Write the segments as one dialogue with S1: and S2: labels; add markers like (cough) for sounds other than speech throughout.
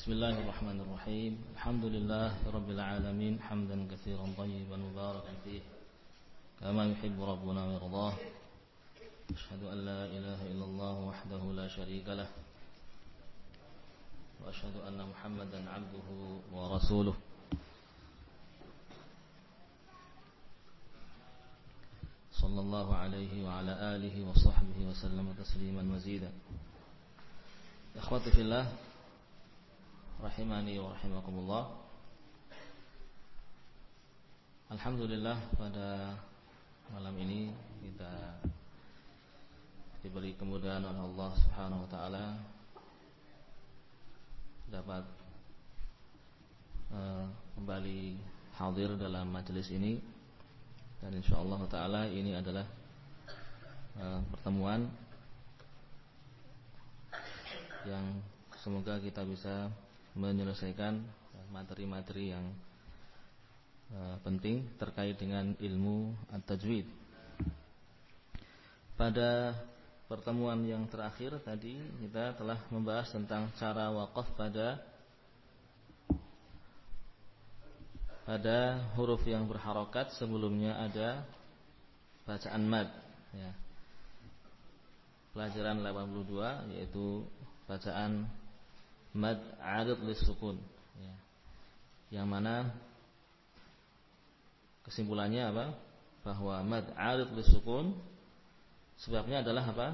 S1: بسم الله الرحمن الرحيم. الحمد لله رب العالمين. حمدا كثيرا طيبا مباركا فيه. كما يحب ربنا ويرضاه. أشهد أن لا إله إلا الله وحده لا شريك له. وأشهد أن محمدا عبده ورسوله. صلى الله عليه وعلى آله وصحبه وسلم تسليما مزيدا. إخوتي في الله rahimani wa rahimakumullah. Alhamdulillah pada malam ini kita diberi kemudahan oleh Allah Subhanahu wa taala dapat uh, kembali hadir dalam majelis ini. Dan insyaallah taala ini adalah uh, pertemuan yang semoga kita bisa menyelesaikan materi-materi yang uh, penting terkait dengan ilmu at-tajwid. Pada pertemuan yang terakhir tadi kita telah membahas tentang cara wakaf pada pada huruf yang berharokat sebelumnya ada bacaan mad ya. Pelajaran 82 yaitu bacaan mad arid lisukun ya. Yang mana kesimpulannya apa? Bahwa mad arid lisukun sebabnya adalah apa?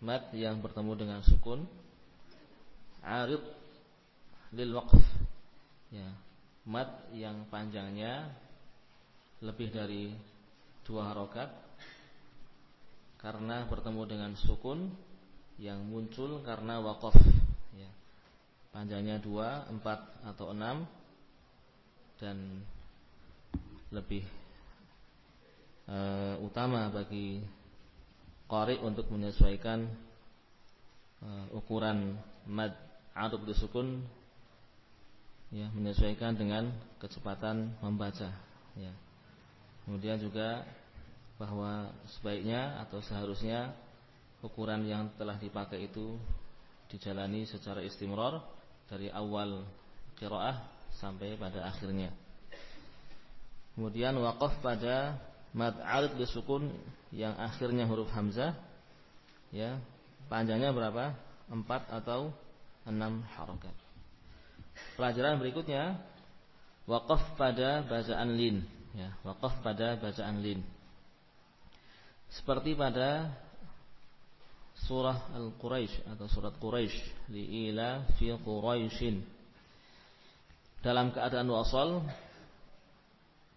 S1: Mad yang bertemu dengan sukun arid lil waqf ya mat yang panjangnya lebih dari dua harokat karena bertemu dengan sukun yang muncul karena wakaf ya. panjangnya dua, empat atau enam dan lebih e, utama bagi qari untuk menyesuaikan e, ukuran mad adub disukun ya menyesuaikan dengan kecepatan membaca ya kemudian juga bahwa sebaiknya atau seharusnya ukuran yang telah dipakai itu dijalani secara istimror dari awal qiraah sampai pada akhirnya. Kemudian waqaf pada mad arid disukun yang akhirnya huruf hamzah ya panjangnya berapa? Empat atau enam harokat. Pelajaran berikutnya Wakaf pada bacaan lin ya, Wakaf pada bacaan lin. Seperti pada surah Al-Quraisy atau surat Quraisy liila fi Quraisyin. Dalam keadaan wasal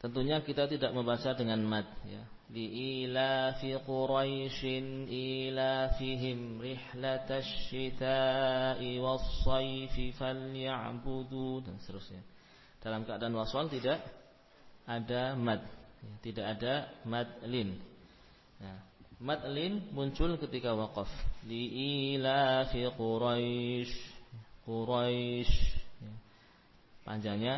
S1: tentunya kita tidak membaca dengan mad ya. Liila fi Quraisyin ila fihim rihlatash shita'i was-sayfi falyabudu dan seterusnya. Dalam keadaan wasal tidak ada mad, ya, tidak ada mad lin. Ya mad lin muncul ketika waqaf. Li'ilafi Quraisy. Quraisy. Ya. Panjangnya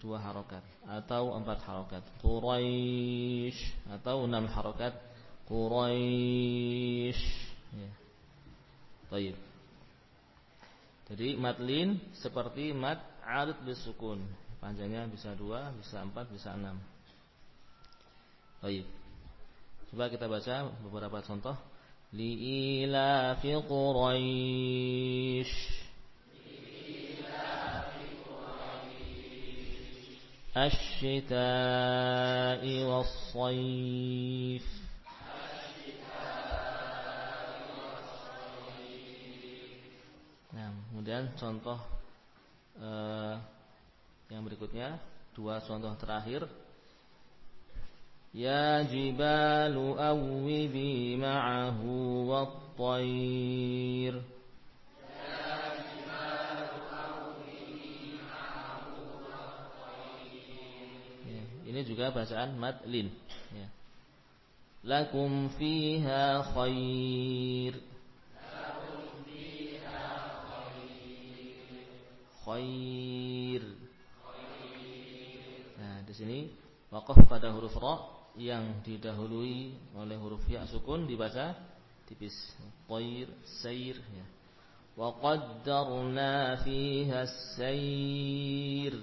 S1: dua harokat atau empat harokat Quraisy atau enam harokat Quraisy ya. Taib. Jadi matlin seperti mat arid bisukun panjangnya bisa dua bisa empat bisa enam Taib. Coba kita baca beberapa contoh ila fi Quraisy الشتاء والصيف Nah, kemudian contoh eh, yang berikutnya dua contoh terakhir Ya jibalu awwibi ma'ahu wat-tayr Ini juga bacaan madlin ya. Lakum fiha khair. Lakum fiha khair. Nah, di sini wakaf pada huruf ra yang didahului oleh huruf ya sukun dibaca tipis. Thair, sair ya. وقدرنا فيها السير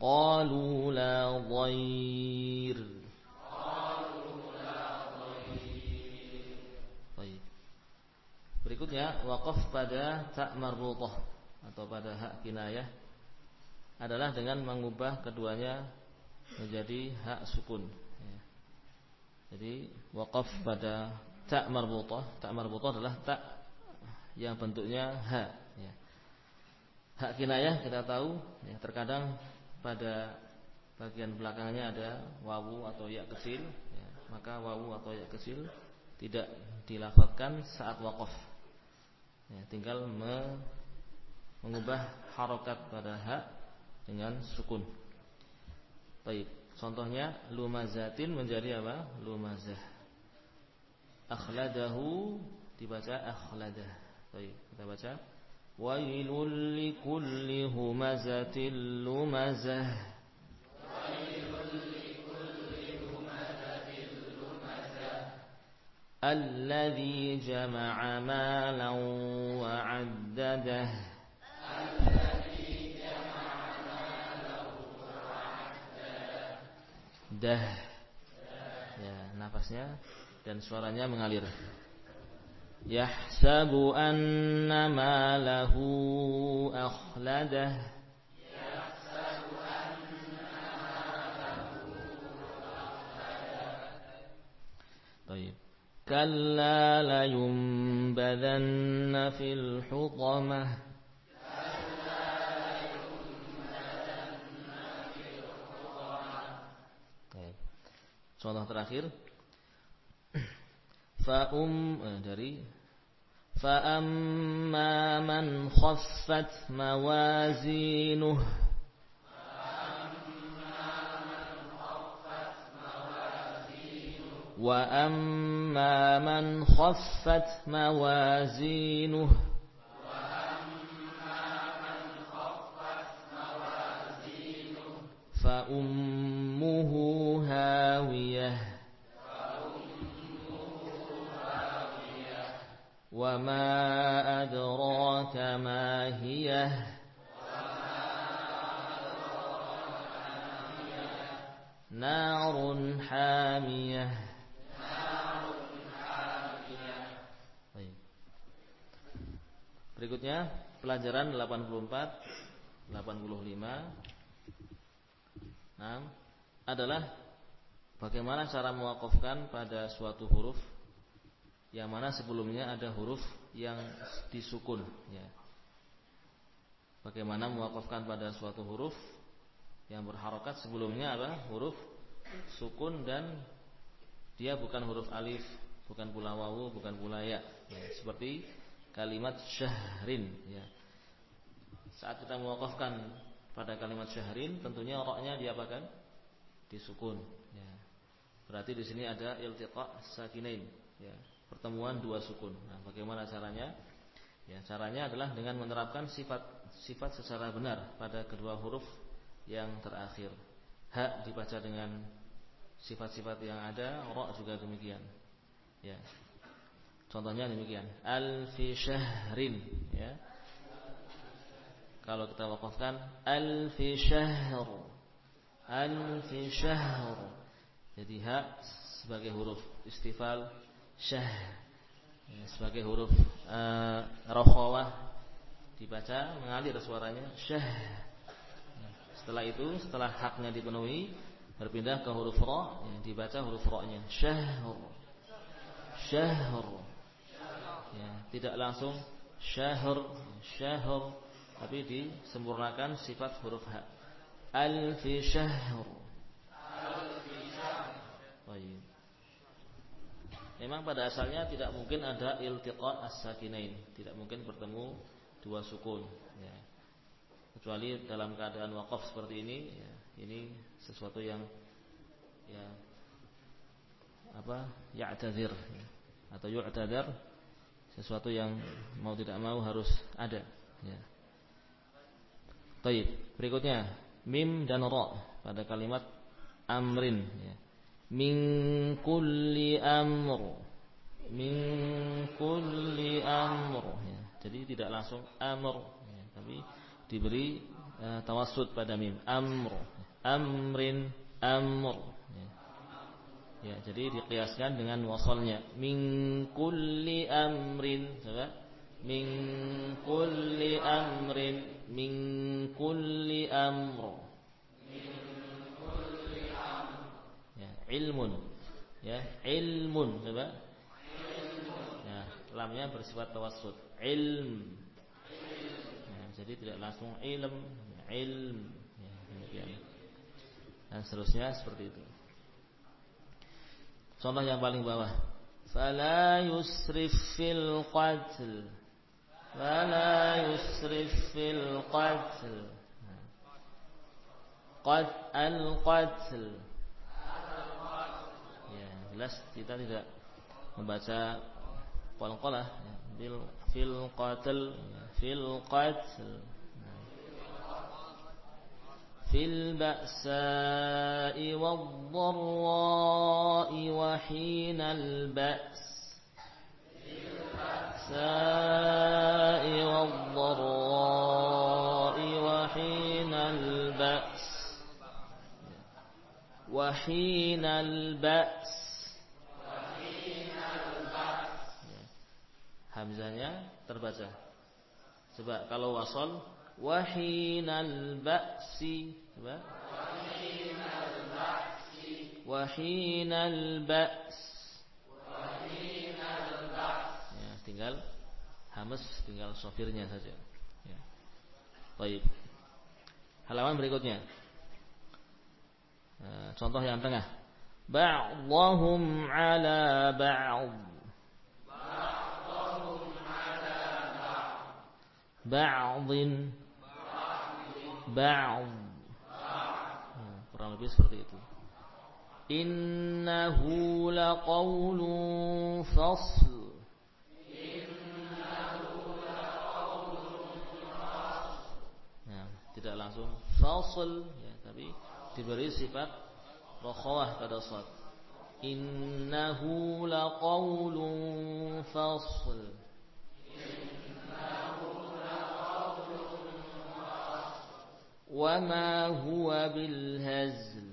S1: قالوا لا ضير Berikutnya wakaf pada tak marbutah atau pada hak kinayah adalah dengan mengubah keduanya menjadi hak sukun. Ya. Jadi wakaf pada tak marbutah, tak marbutah adalah tak yang bentuknya hak. Ya. Hak kinayah kita tahu, ya, terkadang pada bagian belakangnya ada wawu atau ya kecil, ya, maka wawu atau ya kecil tidak dilafalkan saat wakaf. Ya, tinggal me mengubah harokat pada hak dengan sukun. Baik, contohnya lumazatin menjadi apa? Lumazah. Akhladahu dibaca akhladah. Baik, kita baca. Wailul likulli humazatil lumazah. الذي جمع مالا وعدده dah. Ya, nafasnya dan suaranya mengalir. Yahsabu anna ma lahu akhladah Taib. Kalla la yumbadanna fil hutamah Contoh terakhir Fa'um eh, dari Fa'amma man khaffat mawazinuh وأما من خفت موازينه فأمه هاوية وما أدراك ما هي نار حامية Berikutnya pelajaran 84 85 nah, adalah bagaimana cara mewakafkan pada suatu huruf yang mana sebelumnya ada huruf yang disukun ya. Bagaimana mewakafkan pada suatu huruf yang berharokat sebelumnya adalah huruf sukun dan dia bukan huruf alif, bukan pula wawu, bukan pula ya. ya seperti kalimat syahrin ya. Saat kita mewakafkan pada kalimat syahrin tentunya roknya diapakan? Disukun. Berarti di sini ada iltiqa sakinain ya, pertemuan dua sukun. Nah, bagaimana caranya? Ya, caranya adalah dengan menerapkan sifat sifat secara benar pada kedua huruf yang terakhir. Hak dibaca dengan sifat-sifat yang ada, ro juga demikian. Ya. Contohnya demikian, alfi syahrin ya. Kalau kita wakafkan alfi syahr. Alfi syahr. Jadi hak sebagai huruf istifal syah. Ya, sebagai huruf uh, rokhawah dibaca mengalir suaranya syah. Setelah itu, setelah haknya dipenuhi, berpindah ke huruf ra, yang dibaca huruf ra-nya. Syahr ya, tidak langsung syahr syahr tapi disempurnakan sifat huruf ha alfi syahr Baik. Memang pada asalnya tidak mungkin ada iltiqa as-sakinain, tidak mungkin bertemu dua sukun ya. Kecuali dalam keadaan wakaf seperti ini ya, ini sesuatu yang ya apa ya'tadzir ya, atau yu'tadzir sesuatu yang mau tidak mau harus ada ya. Taib. Berikutnya mim dan ra pada kalimat amrin ya. Min kulli amr. Min kulli amr. Ya. jadi tidak langsung amr. Ya, tapi diberi uh, tawassut pada mim. Amr. Amrin amr. Ya. ya jadi dikiaskan dengan wasalnya min kulli amrin. Coba min kulli amrin. Min kulli amr ilmun. Ya ilmun coba. Ya lamnya bersifat tawassut. Ilm. Ya, jadi tidak langsung ilm ilm. Ya, demikian. Dan seterusnya seperti itu. Contoh yang paling bawah. Fala yusrif fil qatl. Fala yusrif fil qatl. Qad al qatl jelas kita tidak membaca qalqalah bil fil qatl fil qatl في البأساء والضراء وحين البأس. في البأساء والضراء وحين البأس. وحين البأس. Hamzahnya terbaca. Coba kalau wasol wahinal ba'si. Coba. Wahinal ba'si. Wahinal ya tinggal hamas tinggal sofirnya saja. Ya. Baik. Halaman berikutnya. Eh, contoh yang tengah. Ba'dhum ala ba'd ba'd. Ba'd kurang lebih seperti itu. Innahu laqawlun fasl. Ya, tidak langsung fasl ya tapi diberi sifat rokhawah pada saat. Innahu laqawlun fasl. وما هو بالهزل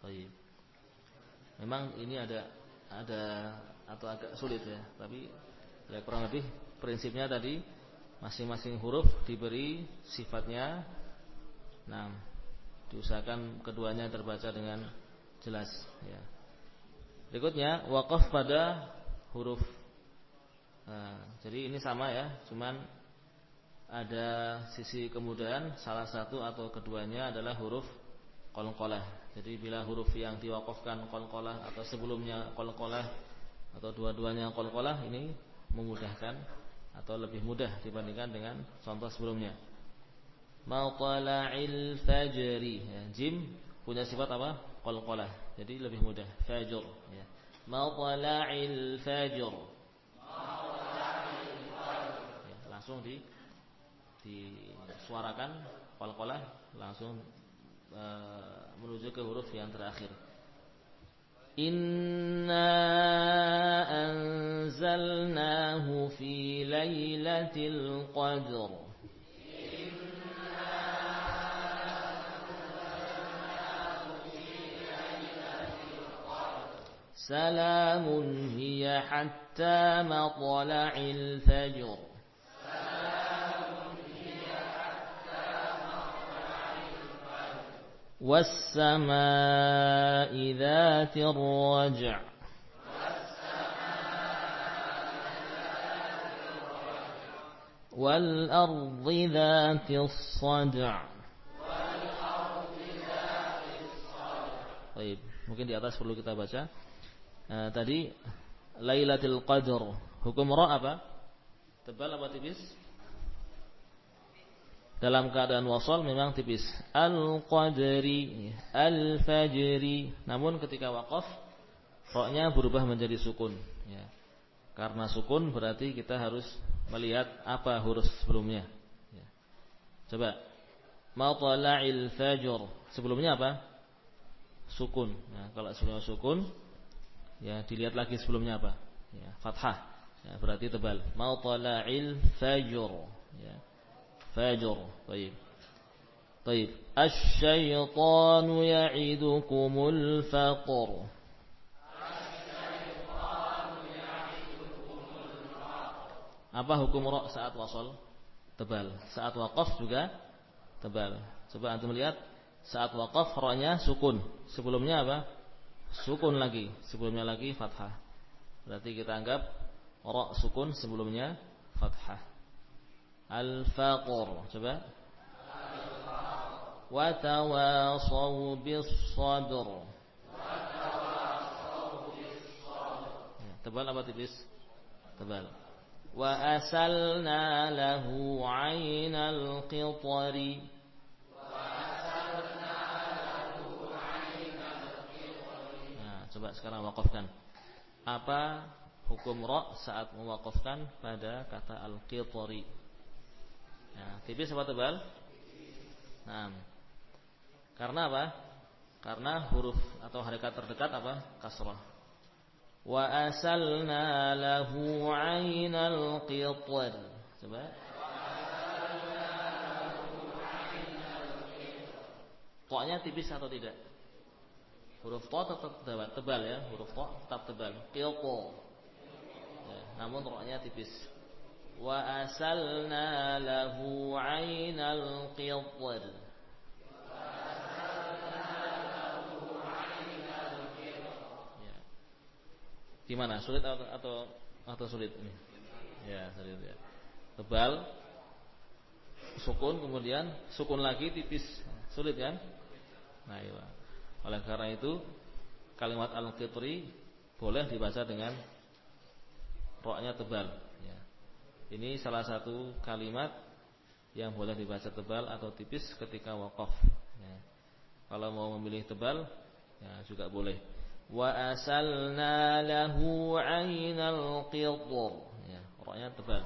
S1: Baik. Memang ini ada ada atau agak sulit ya, tapi ya kurang lebih prinsipnya tadi masing-masing huruf diberi sifatnya. Nah, diusahakan keduanya terbaca dengan jelas ya. Berikutnya wakaf pada huruf. Nah, jadi ini sama ya, cuman ada sisi kemudahan salah satu atau keduanya adalah huruf qalqalah. Jadi bila huruf yang diwakafkan qalqalah atau sebelumnya qalqalah atau dua-duanya qalqalah ini memudahkan atau lebih mudah dibandingkan dengan contoh sebelumnya. Matla'il fajri ya, jim punya sifat apa? Qalqalah. Jadi lebih mudah. Fajr ya. Matla'il fajr. Ya, langsung di disuarakan qalqalah langsung e, menuju ke huruf yang terakhir. Inna anzalnahu fi lailatul qadr. سلام هي حتى مطلع الفجر والسماء ذات الرجع والأرض ذات الصدع Baik, mungkin di atas perlu kita baca. Uh, tadi Lailatul Qadr, hukum ra apa? Tebal apa tipis? Dalam keadaan wasal memang tipis al-qadri al-fajri namun ketika wakaf roknya berubah menjadi sukun ya. karena sukun berarti kita harus melihat apa huruf sebelumnya ya. coba matla'il fajr. Sebelumnya apa? Sukun. Nah, kalau sebelumnya sukun ya dilihat lagi sebelumnya apa? Ya, fathah. Ya, berarti tebal. Matla'il fajr. Ya. Fajr. Baik. Baik. Asy-syaitanu ya'idukumul faqr. Apa hukum ra saat wasal? Tebal. Saat waqaf juga tebal. Coba antum lihat saat waqaf ra-nya sukun. Sebelumnya apa? Sukun lagi. Sebelumnya lagi fathah. Berarti kita anggap ra sukun sebelumnya fathah. Al-faqr. Coba. Wa bis sabr. Ya, tebal apa tipis? Tebal. Wa asalna lahu 'ainal qitari. Nah, coba sekarang wakafkan. Apa hukum ra saat mewakafkan pada kata al-qitari? Nah, tipis apa tebal? Nah. Karena apa? Karena huruf atau harikat terdekat apa? Kasrah. Wa asalna lahu 'ainal qitr. Coba. Pokoknya tipis atau tidak? Huruf to tetap tebal, tebal ya, huruf to tetap tebal. Qitr. Ya, namun roknya tipis. Asalna lahu 'ainal qitr. Gimana? Sulit atau atau, atau sulit ini? Ya, sulit ya. Tebal, sukun kemudian sukun lagi tipis. Sulit kan? Nah, iya. Oleh karena itu kalimat al-qitri boleh dibaca dengan roknya tebal ya. Ini salah satu kalimat yang boleh dibaca tebal atau tipis ketika wakaf ya. Kalau mau memilih tebal ya juga boleh. Wa asalna lahu 'ainal qitr ya roknya tebal.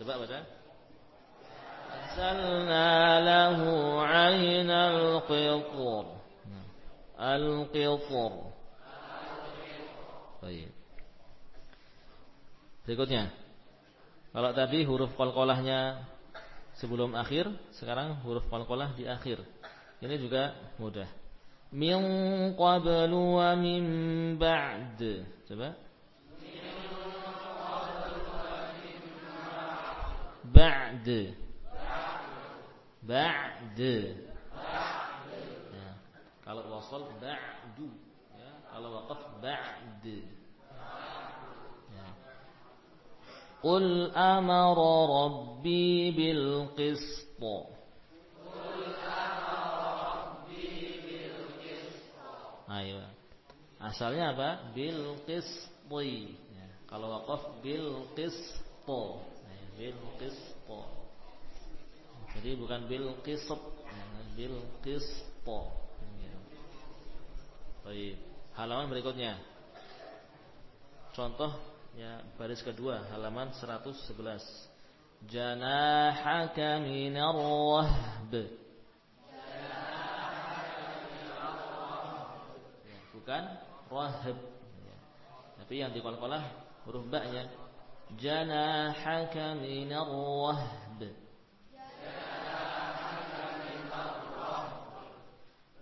S1: Coba baca. Asalna lahu 'ainal qitr al qitr baik. Berikutnya kalau tadi huruf qalqalahnya sebelum akhir sekarang huruf qalqalah di akhir ini juga mudah min qablu wa min ba'd. Coba. Ba'd. Ba'd. Ya. Kalau wasal ba'du. Ya. Kalau waqaf ba'd. Ya. Qul amara rabbi bil qist. Ayo. Asalnya apa? Bil qisti. Ya. Kalau wakaf bil qisto. Ya, bil qisto. Jadi bukan bil qisab, ya, bil qisto. Ya. Baik. Halaman berikutnya. Contoh ya baris kedua halaman 111. Janahaka minar wahb. bukan rahab. Ya. Tapi yang di qalqalah huruf ba-nya. Janahaka minar wahb.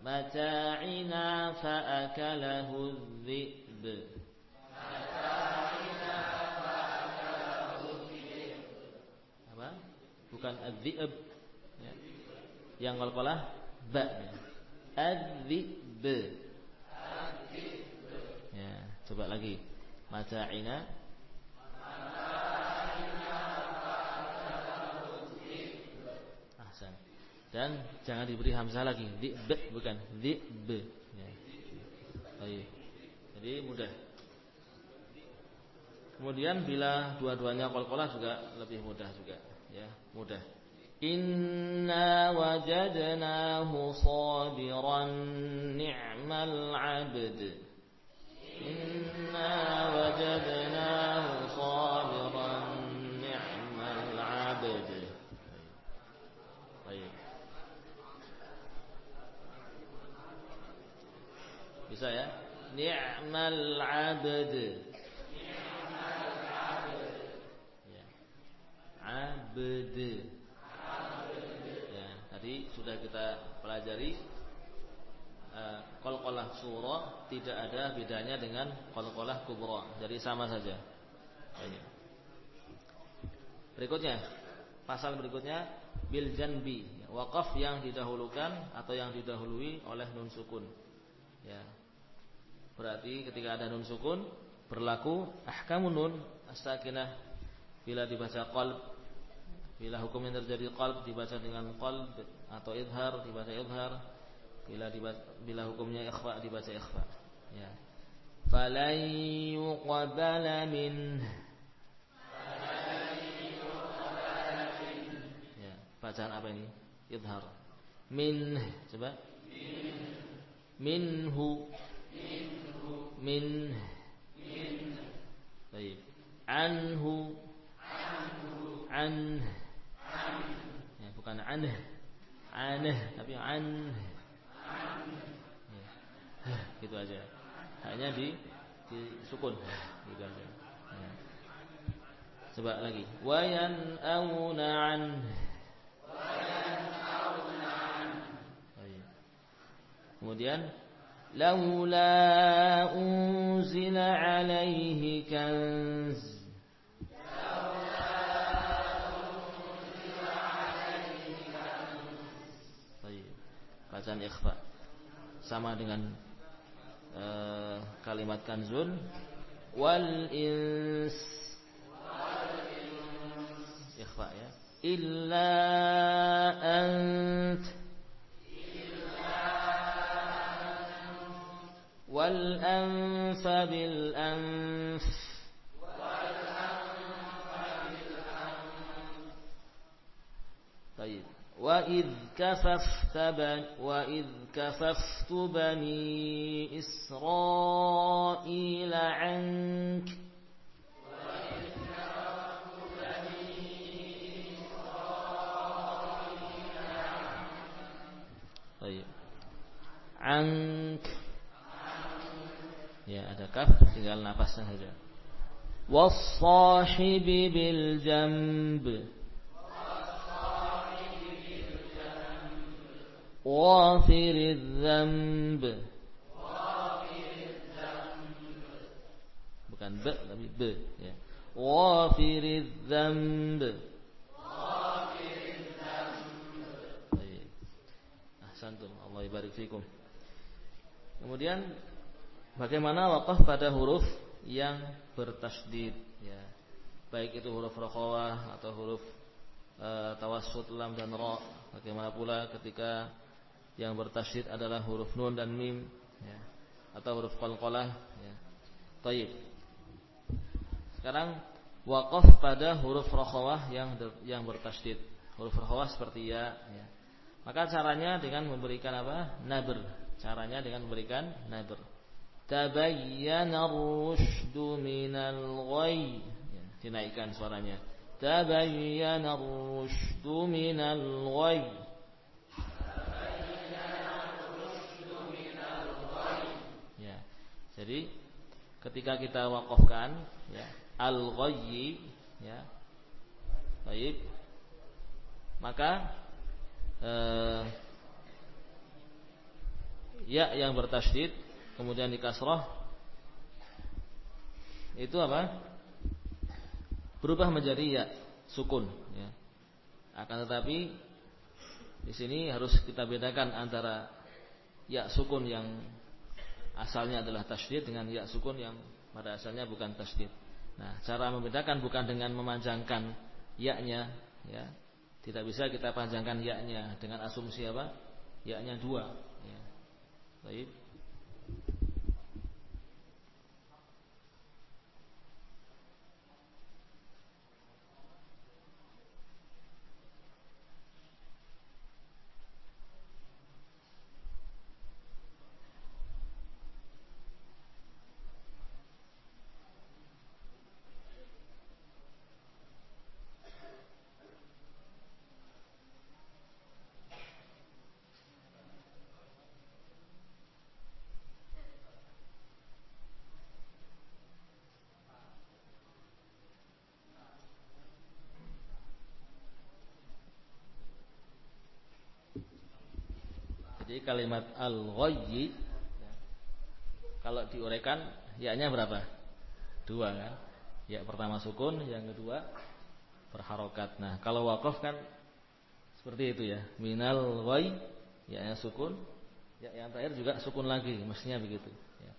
S1: Mata'ina fa'akalahu dhi'b. Apa? Bukan adh-dhi'b. Ya. Yang qalqalah ba. Ya. Adh-dhi'b. Ya, coba lagi. Mata'ina Ahsan. Dan jangan diberi hamzah lagi. Di b bukan di b. Ya. Baik. Jadi mudah. Kemudian bila dua-duanya qalqalah juga lebih mudah juga, ya mudah Inna wajadnahu sabiran ni'mal abd Inna wajadnahu sabiran ni'mal abd Baik Bisa ya Ni'mal abd Abd. Ya, tadi sudah kita pelajari uh, surah tidak ada bedanya dengan qalqalah kubra. Jadi sama saja. Berikutnya, pasal berikutnya bil janbi, wakaf yang didahulukan atau yang didahului oleh nun sukun. Ya. Berarti ketika ada nun sukun berlaku ahkamun nun as-sakinah bila dibaca qalb bila hukum yang terjadi qalb dibaca dengan qalb atau idhar dibaca idhar. Bila dibaca, bila hukumnya ikhfa dibaca ikhfa. Ya. Falan yuqbala min. Ya bacaan apa ini? Idhar. Min. Coba. Minhu. Min. Baik. Anhu. An ya bukan aneh. Aneh tapi aneh. Ya. Gitu aja. Hanya di, di sukun gitu aja. Ya. Coba lagi. Wayan auna an. Kemudian laula unzila alaihi kanz. bacaan ikhfa. Sama dengan uh, kalimat kanzun wal ins ikhfa ya. Illa ant. Wal anfa bil anf. وإذ كففت بني وإذ كففت بني إسرائيل عنك طيب. عنك يا ada kaf tinggal napas saja والصاحب بالجنب غافر الذنب bukan b tapi b ya غافر الذنب Baik. Ahsantum Allah ibarik fikum. Kemudian Bagaimana wakaf pada huruf yang bertasdid ya. Baik itu huruf rokhawah atau huruf e, tawassut lam dan ra. Bagaimana pula ketika yang bertasdid adalah huruf nun dan mim ya. Atau huruf qalqalah ya. Taib. Sekarang wakaf pada huruf rokhawah yang yang bertasdid. Huruf rokhawah seperti ya, ya. Maka caranya dengan memberikan apa? Nabr. Caranya dengan memberikan nabr. Tabayyana ar-rusydu minal ghayy. Ya, dinaikkan suaranya. Tabayyana ar-rusydu minal ghayy. Jadi ketika kita wakafkan ya, al-ghayyi ya. Baik. Maka eh, ya yang bertasydid kemudian di kasroh itu apa? Berubah menjadi ya sukun. Ya. Akan tetapi di sini harus kita bedakan antara ya sukun yang asalnya adalah tasydid dengan ya sukun yang pada asalnya bukan tasydid. Nah, cara membedakan bukan dengan memanjangkan ya-nya, ya. Tidak bisa kita panjangkan ya-nya dengan asumsi apa? Ya-nya dua, ya. Baik. Kalimat al-ghayyi ya, kalau diuraikan ya-nya berapa? Dua kan? Ya pertama sukun, yang kedua berharokat. Nah, kalau wakaf kan seperti itu ya. Minal ghay ya-nya sukun, ya yang terakhir juga sukun lagi, mestinya begitu ya.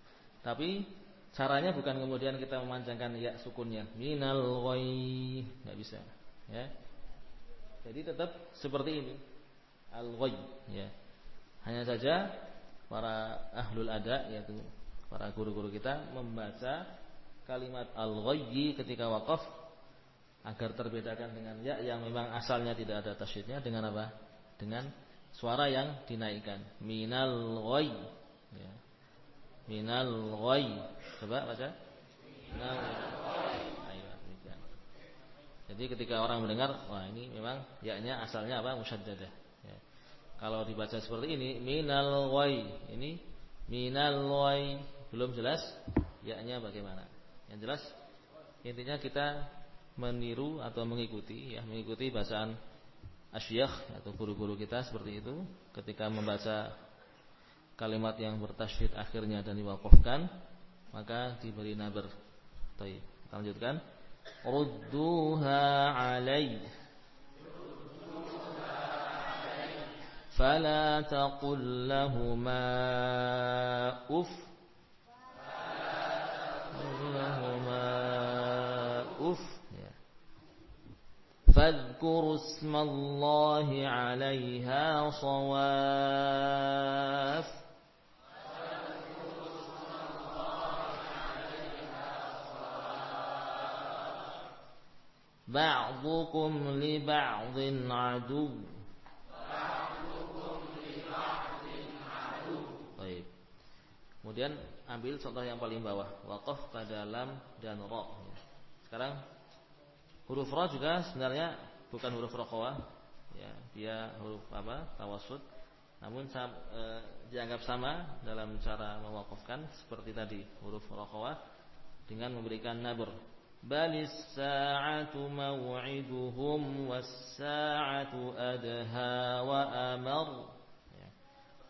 S1: Tapi caranya bukan kemudian kita memanjangkan ya sukunnya. Minal ghay, enggak bisa ya. Jadi tetap seperti ini. Al-ghay ya. Hanya saja para ahlul ada yaitu para guru-guru kita membaca kalimat al-ghayyi ketika wakaf agar terbedakan dengan ya yang memang asalnya tidak ada tasydidnya dengan apa? Dengan suara yang dinaikkan. Minal ghayy. Ya. Minal ghayy. Coba baca. Minal Jadi ketika orang mendengar, wah ini memang yaknya asalnya apa? Musyaddadah. Kalau dibaca seperti ini, minal wai. Ini minal wai. Belum jelas yaknya bagaimana. Yang jelas intinya kita meniru atau mengikuti ya, mengikuti bacaan asyikh atau guru-guru kita seperti itu ketika membaca kalimat yang bertasydid akhirnya dan diwakafkan maka diberi nabar. Baik, lanjutkan. Rudduha alaih فلا تقل لهما أف لهما أف فاذكروا اسم الله عليها صواف بعضكم لبعض عدو Kemudian ambil contoh yang paling bawah, waqaf pada lam dan ra. Sekarang huruf ra juga sebenarnya bukan huruf raqawah, ya, dia huruf apa? tawassut. Namun e, dianggap sama dalam cara mewakafkan seperti tadi huruf raqawah dengan memberikan nabr. Balis sa'atu maw'iduhum was sa'atu adha wa amar.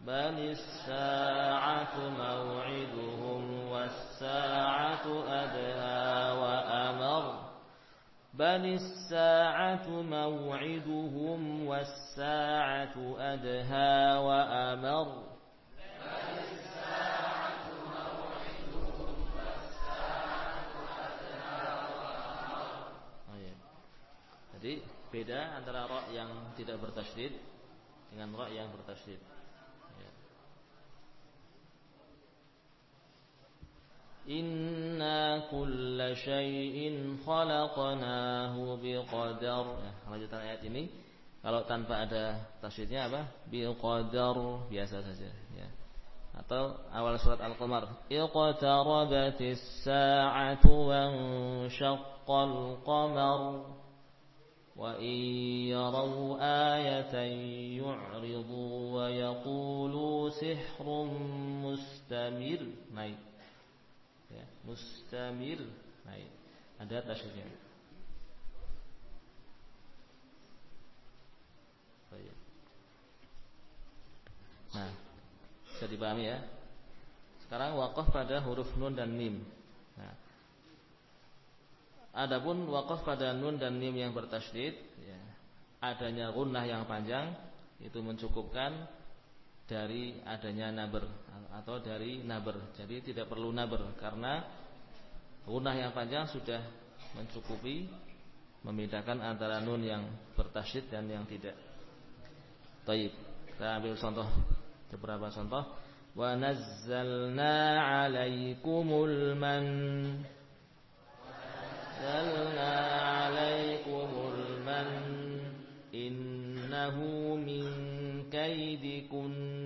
S1: بل الساعة موعدهم والساعة أدهى وأمر بل الساعة موعدهم والساعة أدهى وأمر Jadi beda antara ra yang tidak bertasydid dengan ra yang bertasydid. Inna kulla syai'in khalaqnahu biqadar. Nah, lanjutan ayat ini kalau tanpa ada tasydidnya apa? Biqadar biasa saja ya. Atau awal surat Al-Qamar, iqtarabatis sa'atu wa syaqqal qamar wa yaraw ayatan yu'ridu wa yaqulu sihrun mustamir. Naik ya, mustamir. Nah, ada tasydidnya Nah, bisa dipahami ya. Sekarang wakaf pada huruf nun dan mim. Nah, adapun wakaf pada nun dan mim yang bertasydid, ya, adanya gunnah yang panjang itu mencukupkan dari adanya naber atau dari naber. Jadi tidak perlu naber karena gunah yang panjang sudah mencukupi membedakan antara nun yang bertasyid dan yang tidak. Taib. Kita ambil contoh beberapa contoh. Wa nazzalna 'alaikumul man nazzalna 'alaikumul man innahu min kaidikun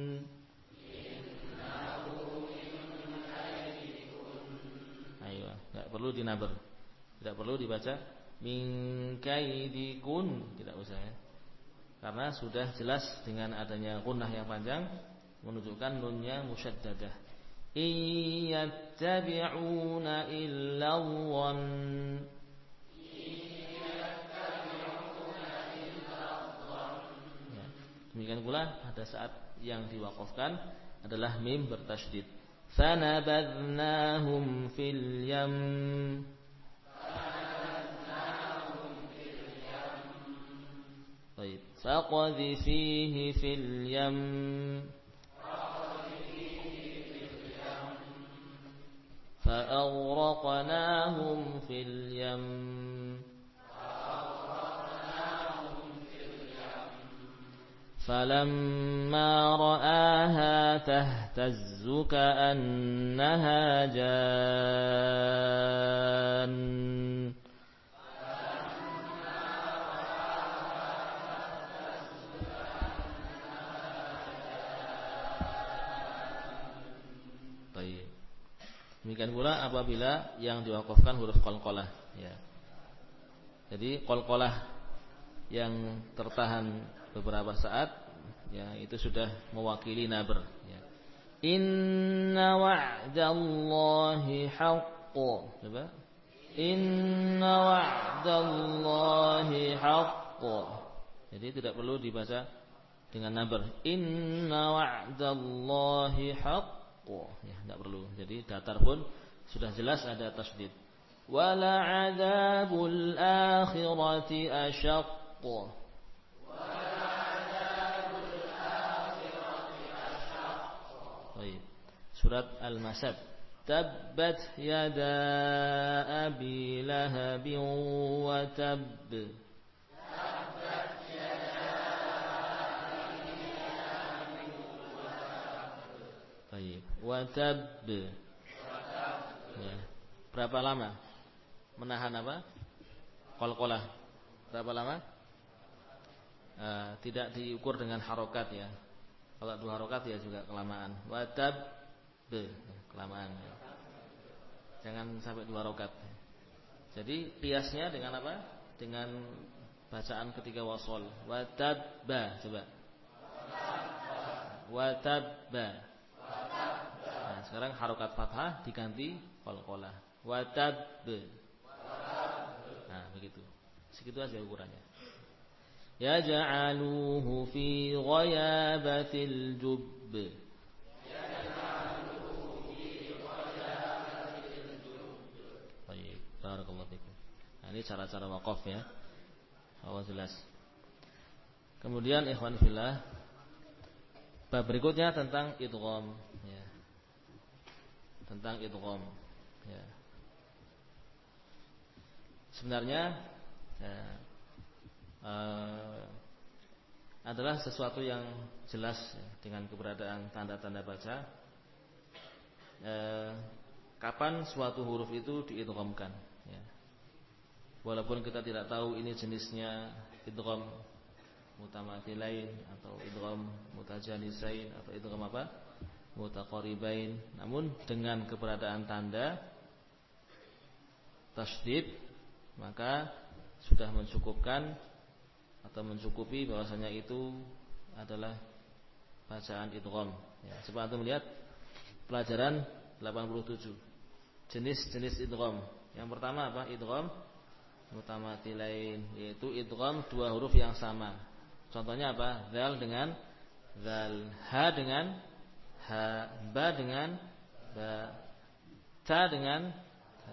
S1: perlu dinabar. Tidak perlu dibaca min kaidikun, tidak usah ya. Karena sudah jelas dengan adanya gunnah yang panjang menunjukkan nunnya musyaddadah. Iyattabi'una illa dhann Demikian pula pada saat yang diwakafkan adalah mim bertasydid. فنبذناهم في اليم. طيب، فقذ فيه في اليم. فأغرقناهم في اليم. فلما رآها تهتز كأنها جان Demikian pula apabila yang diwakafkan huruf qalqalah ya. Jadi qalqalah yang tertahan beberapa saat ya itu sudah mewakili nabr ya. Inna wa'dallahi haqqo. Coba. Inna wa'dallahi haqqo. Jadi tidak perlu dibaca dengan nabr. Inna wa'dallahi haqqo Oh, ya tidak perlu. Jadi datar pun sudah jelas ada tasdid. Wala adzabul akhirati asyaq. Baik. Surat Al-Masad. Tabbat yada abi lahabin wa tabb. Baik. Watab. Ya. Berapa lama? Menahan apa? Kolkolah. Berapa lama? Uh, tidak diukur dengan harokat ya. Kalau dua harokat ya juga kelamaan. Watab. Kelamaan. Ya. Jangan sampai dua harokat. Jadi kiasnya dengan apa? Dengan bacaan ketiga wasol. Watabba. Coba. Watabba. Nah, sekarang harokat fathah diganti qalqalah. Watab. Nah, begitu. Segitu aja ukurannya. Ya jubb. Baik, barakallahu fikum. Nah, ini cara-cara wakaf ya. Awal jelas. Kemudian ikhwan fillah bab berikutnya tentang idgham tentang idgham ya. Sebenarnya ya, uh, adalah sesuatu yang jelas ya, dengan keberadaan tanda-tanda baca. Uh, kapan suatu huruf itu diidghamkan ya. Walaupun kita tidak tahu ini jenisnya idgham mutamatilain atau idgham mutajanisain atau idgham apa? mutaqaribain namun dengan keberadaan tanda tasdid maka sudah mencukupkan atau mencukupi bahwasanya itu adalah bacaan idgham. Ya coba antum melihat pelajaran 87 jenis-jenis idgham. Yang pertama apa? Idgham mutamatilain yaitu idgham dua huruf yang sama. Contohnya apa? Zal dengan zal ha dengan ha ba dengan ba ta dengan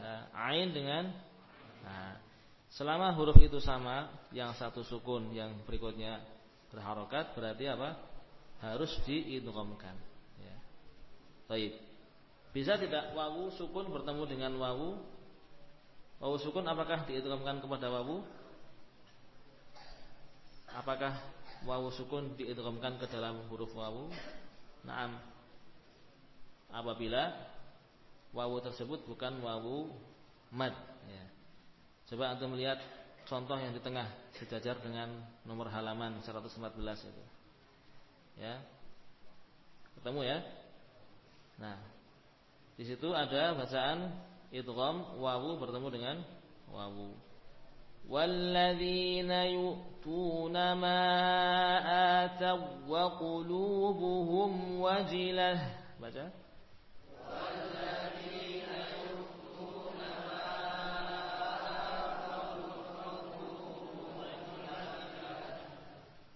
S1: ha, ain dengan nah, selama huruf itu sama yang satu sukun yang berikutnya berharokat berarti apa harus diidghamkan ya. Baik. Bisa tidak wawu sukun bertemu dengan wawu wawu sukun apakah diidghamkan kepada wawu Apakah wawu sukun diidghamkan ke dalam huruf wawu? Naam apabila wawu tersebut bukan wawu mad. Coba antum melihat contoh yang di tengah sejajar dengan nomor halaman 114 itu. Ya. Ketemu ya? Nah, di situ ada bacaan idgham wawu bertemu dengan wawu. والذين يؤتون ما آتوا وقلوبهم وجلة baca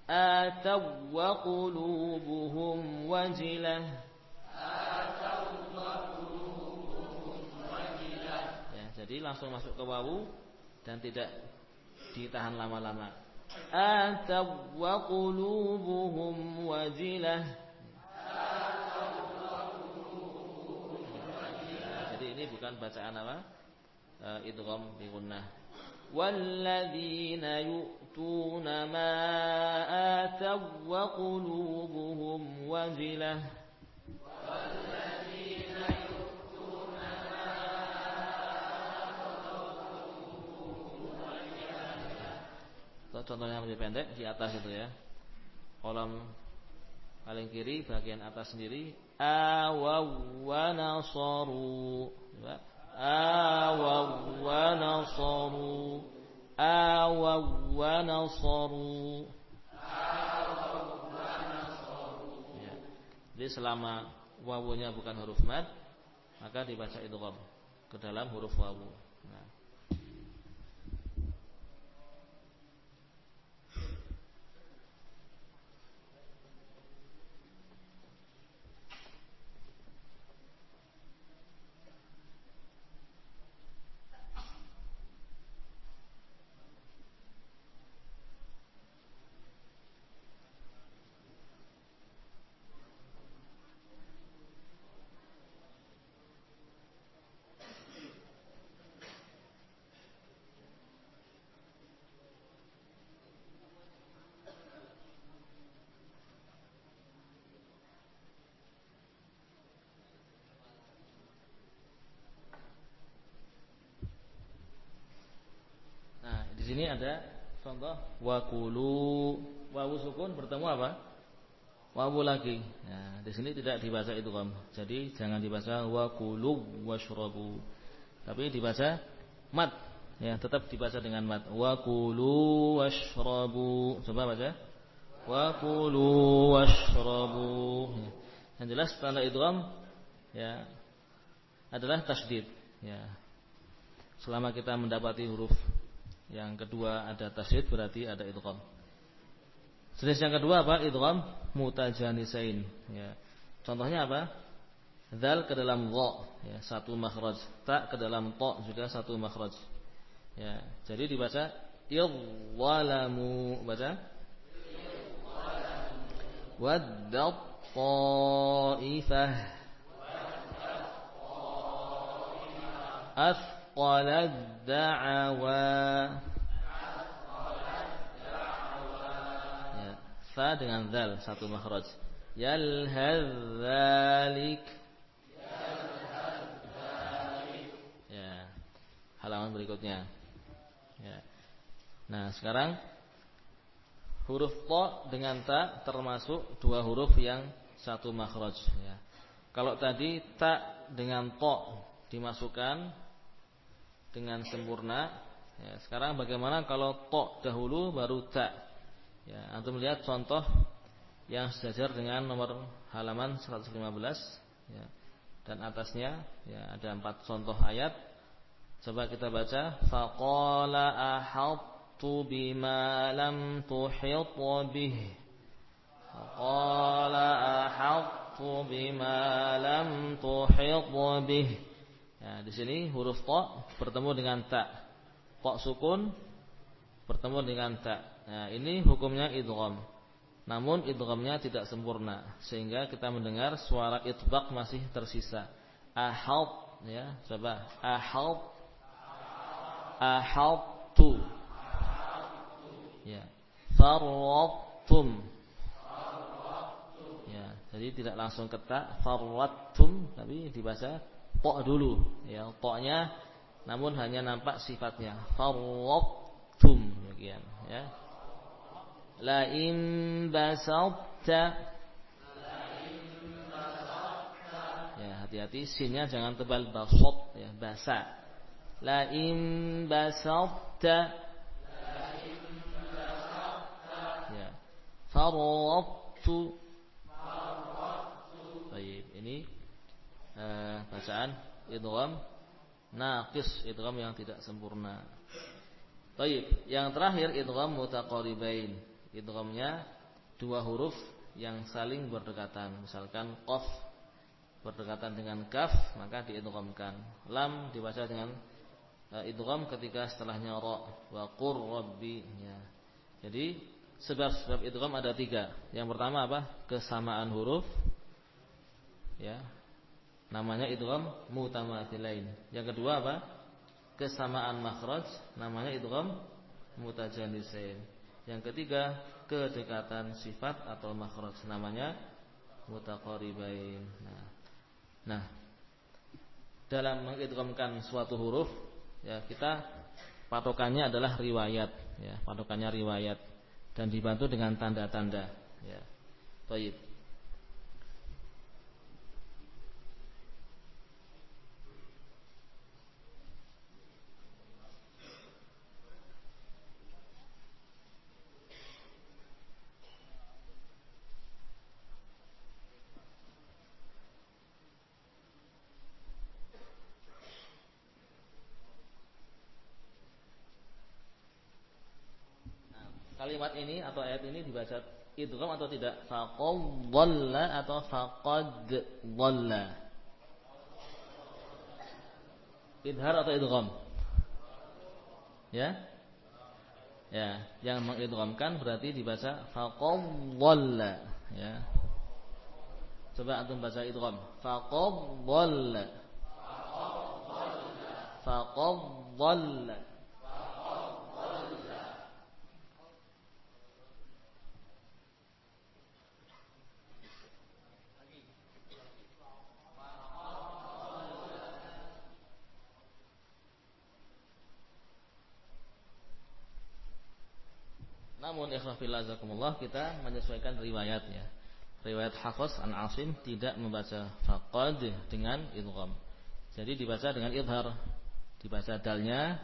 S1: آتوا وقلوبهم وجلة ya, jadi langsung masuk ke wawu dan tidak ditahan lama-lama Ataw wa qulubuhum wajilah Jadi ini bukan bacaan apa? Uh, idgham bi gunnah. Walladzina ma ataw wa qulubuhum wajilah contohnya lebih pendek di atas itu ya. Kolom paling kiri bagian atas sendiri awaw wa nasaru. Awaw. Wa nasaru. Ya. Jadi selama wawunya bukan huruf mad maka dibaca idgham ke dalam huruf wawu. Sini ada contoh wakulu wawu sukun bertemu apa? Wawu lagi. Nah, di sini tidak dibaca itu kan. Jadi jangan dibaca wakulu washrabu. Tapi dibaca mat. Ya, tetap dibaca dengan mat. Wakulu washrabu. Coba baca. Wakulu washrabu. Ya. Yang jelas tanda idgham ya adalah tasdid ya. Selama kita mendapati huruf yang kedua ada tasydid berarti ada idgham. Jenis yang kedua apa? Idgham mutajanisain. Ya. Contohnya apa? Dzal ke dalam dha, ya, satu makhraj. Ta ke dalam ta juga satu makhraj. Ya, jadi dibaca idwalamu baca waddat ta'ifah athqalad da'awa ya, fa dengan zal satu makhraj. Yalhadzalik ya halaman berikutnya. Ya. Nah sekarang huruf to dengan ta termasuk dua huruf yang satu makhraj ya. Kalau tadi ta dengan to dimasukkan dengan sempurna. Ya, sekarang bagaimana kalau to dahulu baru ta? Ya, antum lihat contoh yang sejajar dengan nomor halaman 115 ya. Dan atasnya ya ada empat contoh ayat. Coba kita baca faqala ahattu bima lam tuhit bih. Faqala ahattu bima lam tuhit bih. Ya, di sini huruf to bertemu dengan ta. To sukun bertemu dengan ta. Nah, ini hukumnya idgham. Namun idghamnya tidak sempurna sehingga kita mendengar suara itbaq masih tersisa. Ahal ya, coba ahal ahaltu. Ya. Farrattum. Ya, jadi tidak langsung ketak farrattum tapi dibaca po dulu. Ya poknya namun hanya nampak sifatnya. Farrattum demikian ya. La in basatta ya hati-hati sinnya jangan tebal basot ya basa la in basatta ya farrattu baik ini eh, bacaan idgham naqis idgham yang tidak sempurna. Baik, yang terakhir idgham mutaqaribain. Idghamnya dua huruf yang saling berdekatan. Misalkan qaf berdekatan dengan kaf maka diidghamkan. Lam dibaca dengan uh, idgham ketika setelahnya ra wa qur rabbi ya. Jadi sebab-sebab idgham ada tiga. Yang pertama apa? Kesamaan huruf. Ya. Namanya idgham mutamathilain. Yang kedua apa? Kesamaan makhraj, namanya idgham mutajanisain. Yang ketiga, kedekatan sifat atau makhraj namanya mutaqaribain. Nah, nah dalam mengidghamkan suatu huruf ya kita patokannya adalah riwayat ya, patokannya riwayat dan dibantu dengan tanda-tanda ya. Baik. Kalimat ini atau ayat ini dibaca idgham atau tidak? Faqad dhalla atau faqad dhalla? Idhar atau idgham? Ya? Ya, yang mengidghamkan berarti dibaca faqad dhalla, ya. Coba antum baca idgham. Faqad dhalla. Faqad dhalla. Namun ikhwafillah kita menyesuaikan riwayatnya. Riwayat Hafiz an Asim tidak membaca faqad dengan idgham. Jadi dibaca dengan idhar. Dibaca dalnya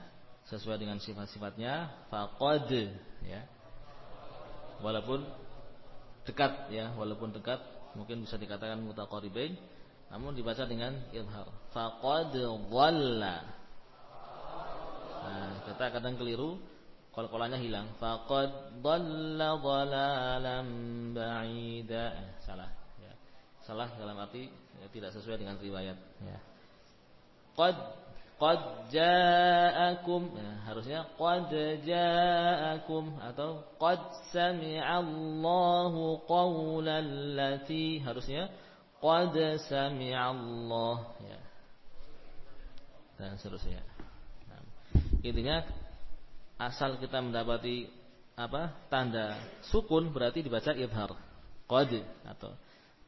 S1: sesuai dengan sifat-sifatnya faqad ya. Walaupun dekat ya, walaupun dekat mungkin bisa dikatakan mutaqaribain namun dibaca dengan idhar. Faqad dhalla. Nah, kita kadang keliru Kol-kolannya hilang. Faqad dhalla dhalalan ba'ida. Eh, salah. Ya. Salah dalam arti ya, tidak sesuai dengan riwayat. Ya. Qad qad ja'akum. Ya, harusnya qad ja'akum atau qad sami'allahu qawlan lati. Harusnya qad sami'allah. Ya. Dan seterusnya. Nah, intinya asal kita mendapati apa tanda sukun berarti dibaca idhar qad atau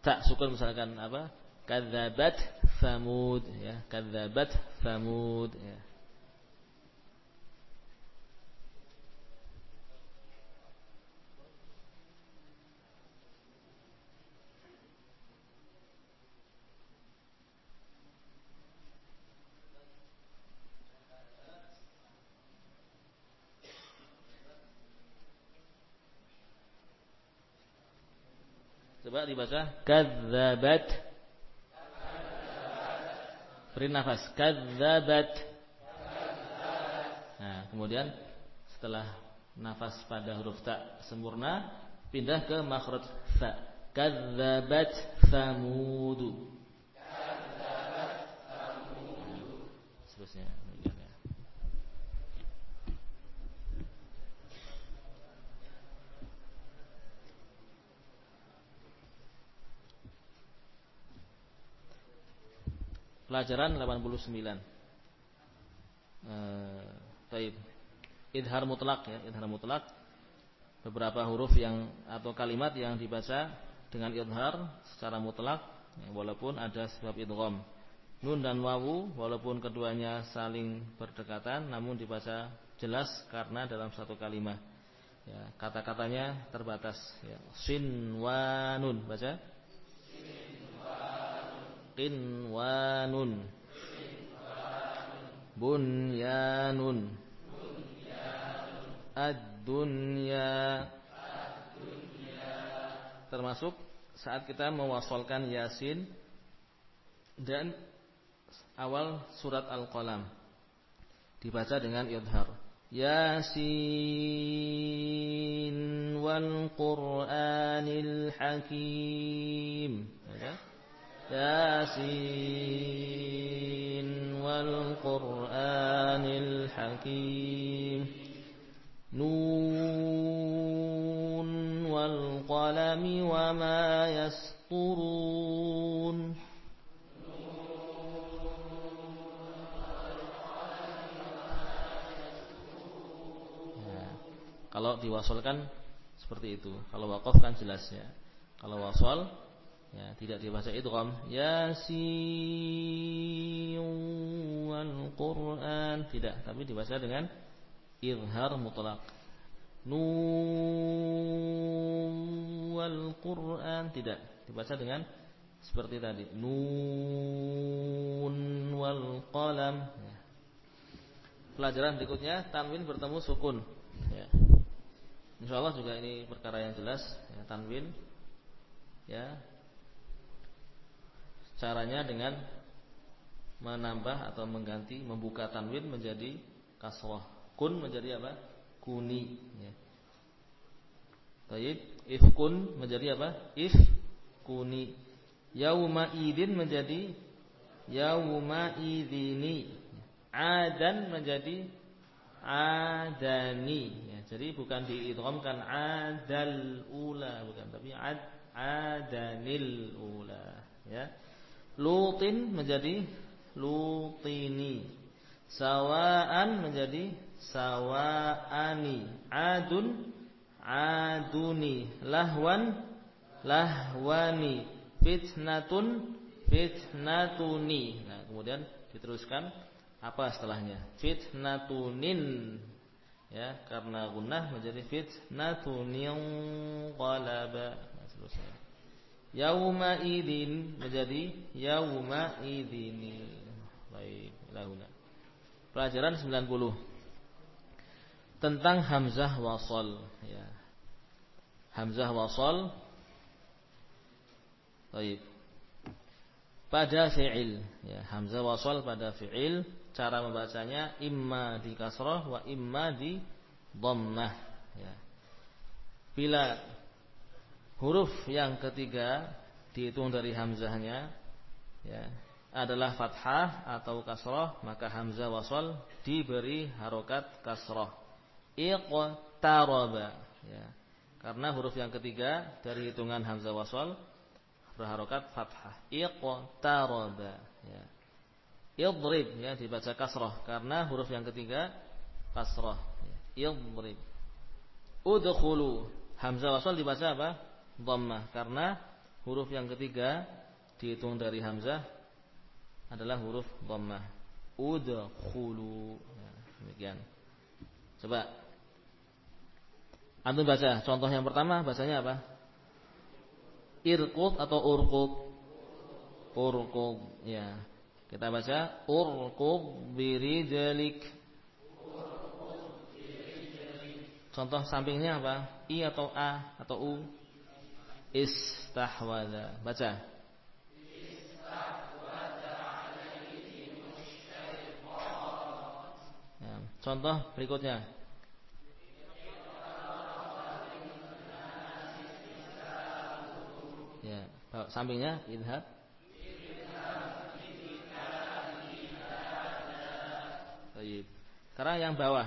S1: tak sukun misalkan apa kadzabat samud ya kadzabat samud ya Dibaca kadzabat. Beri nafas. Kadzabat. Nah, kemudian setelah nafas pada huruf ta sempurna, pindah ke makhraj fa. Kadzabat samudu. Seterusnya. Pelajaran 89. Eh, taib. Idhar mutlak ya, idhar mutlak. Beberapa huruf yang atau kalimat yang dibaca dengan idhar secara mutlak ya, walaupun ada sebab idgham. Nun dan wawu walaupun keduanya saling berdekatan namun dibaca jelas karena dalam satu kalimat. Ya, kata-katanya terbatas ya. Sin wa nun baca qinwanun. Bunyanun. Ad-dunya. Termasuk saat kita mewasolkan yasin dan awal surat al-qalam. Dibaca dengan idhar. Yasin wal Qur'anil Hakim. Yasin Qur'anil Hakim. Nun wal qalami wa ma yasturun. Kalau diwasolkan seperti itu. Kalau wakaf kan jelas ya. Kalau wasol ya tidak dibaca idgham. Yasin wal Qur'an tidak, tapi dibaca dengan izhar mutlak. Nun wal Qur'an tidak, dibaca dengan seperti tadi. Nun wal qalam. Ya. Pelajaran berikutnya tanwin bertemu sukun. Ya. Insya Allah juga ini perkara yang jelas ya, tanwin ya caranya dengan menambah atau mengganti membuka tanwin menjadi kasroh. Kun menjadi apa? Kuni ya. Taib ifkun menjadi apa? If kuni. Yauma idin menjadi yauma idini. Adan menjadi adani ya, jadi bukan diidghamkan adal ula bukan tapi ad adanil ula ya lutin menjadi lutini. Sawaan menjadi sawaani. Adun aduni. Lahwan lahwani. Fitnatun fitnatuni. Nah kemudian diteruskan apa setelahnya? Fitnatunin. Ya karena gunnah menjadi fitnatunin qalaba nah, seterusnya. Yauma idin menjadi yauma idini. Baik, lahuna. Pelajaran 90 tentang hamzah wasal ya. Hamzah wasal Baik. Pada fi'il ya, hamzah wasal pada fi'il cara membacanya imma di kasroh wa imma di dhammah ya. Bila huruf yang ketiga dihitung dari hamzahnya ya, adalah fathah atau kasroh maka hamzah wasal diberi harokat kasroh iqtaraba ya. Karena huruf yang ketiga dari hitungan hamzah wasal berharokat fathah iqtaraba ya. Idrib ya dibaca kasrah karena huruf yang ketiga kasrah. Ya. Idrib. Udkhulu hamzah wasal dibaca apa? Dhammah karena huruf yang ketiga dihitung dari hamzah adalah huruf dhammah. Udkhulu. Ya, demikian. Coba Antum baca contoh yang pertama bacanya apa? Irqud atau urqud? Urqud ya. Kita baca urqub birijalik. Contoh sampingnya apa? I atau A atau U? Istahwada. Baca. Ya, contoh berikutnya. Ya, sampingnya idhab. Sekarang yang bawah.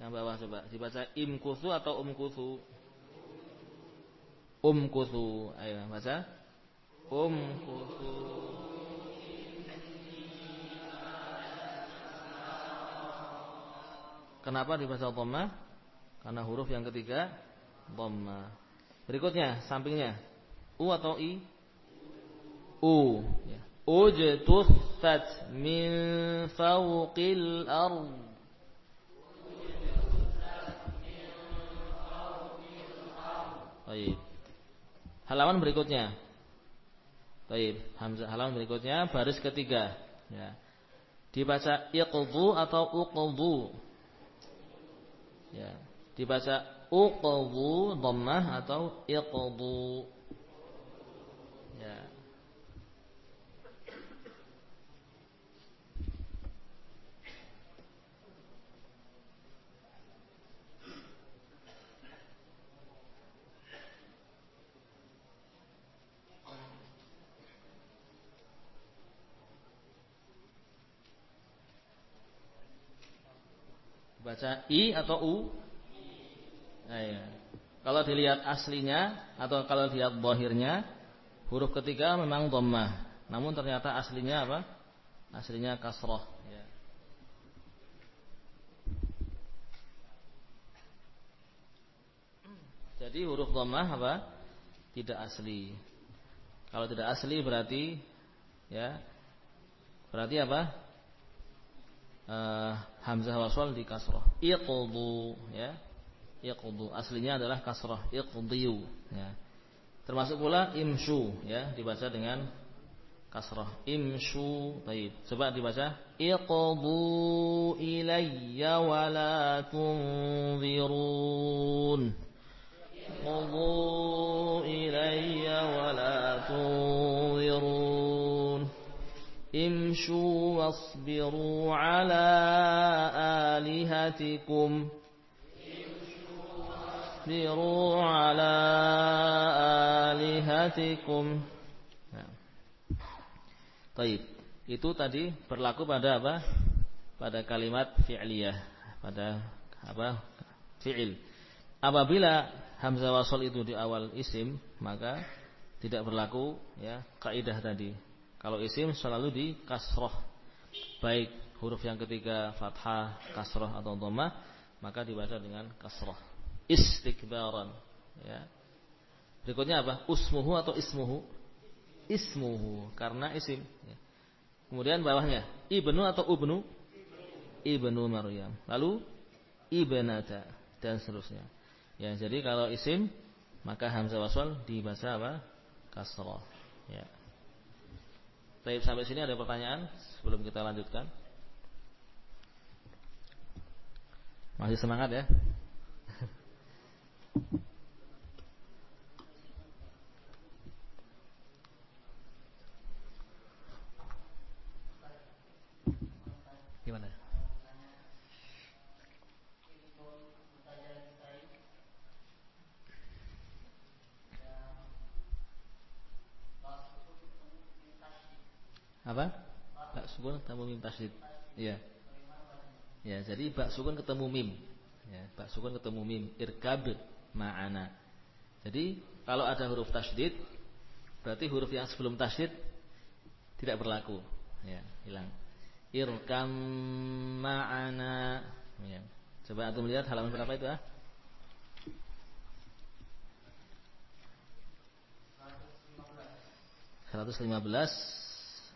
S1: Yang bawah coba dibaca imkusu atau umkusu? Umkusu. Ayo baca. Umkusu. Kenapa dibaca dhamma? Karena huruf yang ketiga dhamma. Berikutnya sampingnya u atau i? U. Ya. اجتثت من فوق الأرض Baik. Halaman berikutnya. Baik, hamzah halaman berikutnya baris ketiga, ya. Dibaca iqdu atau uqdu? Ya. Dibaca uqdu dhammah atau iqdu? Baca i atau u? Nah, ya. Kalau dilihat aslinya atau kalau dilihat bohirnya, huruf ketiga memang dhammah. Namun ternyata aslinya apa? Aslinya kasroh. Ya. Jadi huruf dhammah apa? Tidak asli. Kalau tidak asli berarti ya berarti apa? Uh, hamzah wasal di kasroh. Iqdu ya. Iqdu aslinya adalah kasroh. Iqdiyu ya. Termasuk pula imshu ya dibaca dengan kasroh. Imshu. Baik. Coba dibaca iqdu ilayya wa la tunzirun. Iqdu ilayya wa la tunzirun. امشوا واصبروا على آلهتكم اصبروا على آلهتكم Taib. Itu tadi berlaku pada apa? Pada kalimat fi'liyah, pada apa? Fi'il. Apabila hamzah wasal itu di awal isim, maka tidak berlaku ya kaidah tadi. kalau isim selalu di kasroh Baik huruf yang ketiga fathah, kasroh atau dhammah Maka dibaca dengan kasroh Istikbaran ya. Berikutnya apa? Usmuhu atau ismuhu? Ismuhu Karena isim ya. Kemudian bawahnya Ibnu atau ubnu? Ibnu Maryam Lalu Ibnata Dan seterusnya Ya, jadi kalau isim maka hamzah wasal dibaca apa? Kasroh Ya. Baik, sampai sini ada pertanyaan sebelum kita lanjutkan? Masih semangat ya? Gimana? Apa? Bak sukun ketemu mim tasdid. Iya. Ya, jadi bak sukun ketemu mim. Ya, bak sukun ketemu mim. Irkab ma'ana. Jadi kalau ada huruf tasdid berarti huruf yang sebelum tasdid tidak berlaku. Ya, hilang. Irkam ma'ana. Ya. Coba antum lihat halaman berapa itu ah? Seratus lima belas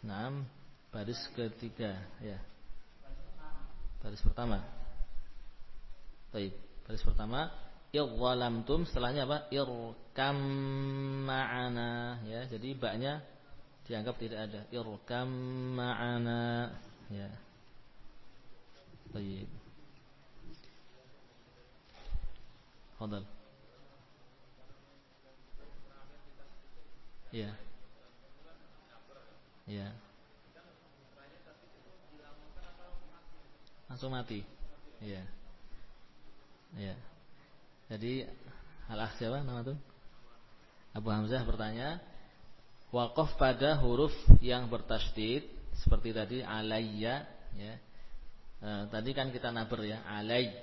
S1: Nah, baris ketiga, ya. Baris pertama. Baik, baris pertama tum setelahnya apa? Irkam ma'ana ya. Jadi baknya dianggap tidak ada. Irkam ma'ana ya. Baik. Fadal. Ya. Ya. Langsung mati. Iya. Iya. Jadi al siapa nama tuh? Abu Hamzah bertanya, wakaf pada huruf yang bertasdid seperti tadi alayya ya. E, tadi kan kita naber ya, alay.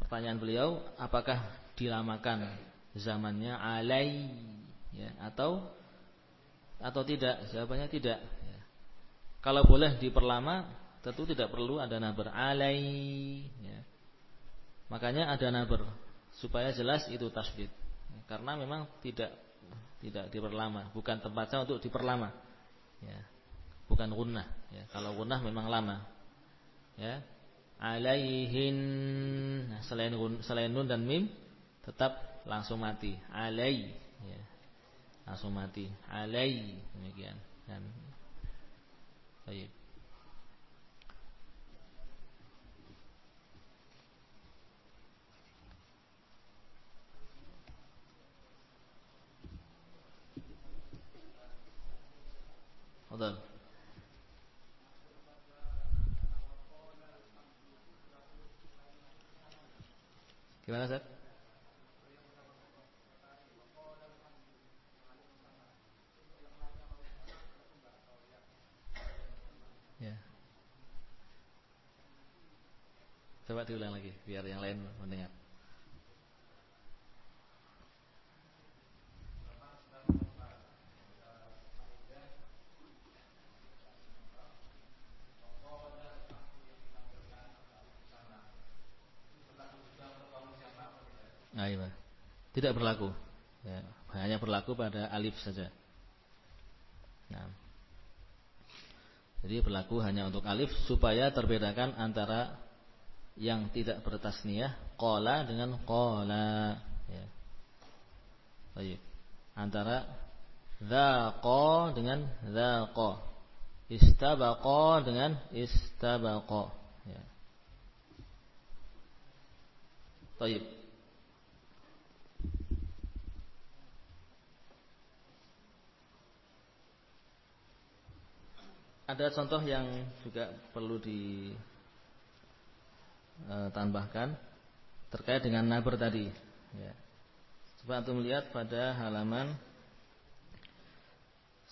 S1: Pertanyaan beliau, apakah dilamakan zamannya alay ya atau atau tidak? Jawabannya tidak. Kalau boleh diperlama, tentu tidak perlu ada nabar alai. Ya. Makanya ada nabar supaya jelas itu tasbih. Karena memang tidak tidak diperlama, bukan tempatnya untuk diperlama. Ya. Bukan gunnah. Ya. Kalau gunnah memang lama. Ya. Alaihin nah, selain selain nun dan mim tetap langsung mati. Alai. Ya langsung mati alai demikian dan baik Betul. Gimana Ustaz? Coba diulang lagi biar yang lain mendengar. Nah, iya. Tidak berlaku. Ya, hanya berlaku pada alif saja. Nah. Jadi berlaku hanya untuk alif supaya terbedakan antara yang tidak bertasniyah qala dengan qala ya. Baik. Antara dzaqa dengan dzaqa. Istabaqa dengan istabaqa ya. Baik. Ada contoh yang juga perlu di e, tambahkan terkait dengan nabar tadi. Ya. Coba untuk melihat pada halaman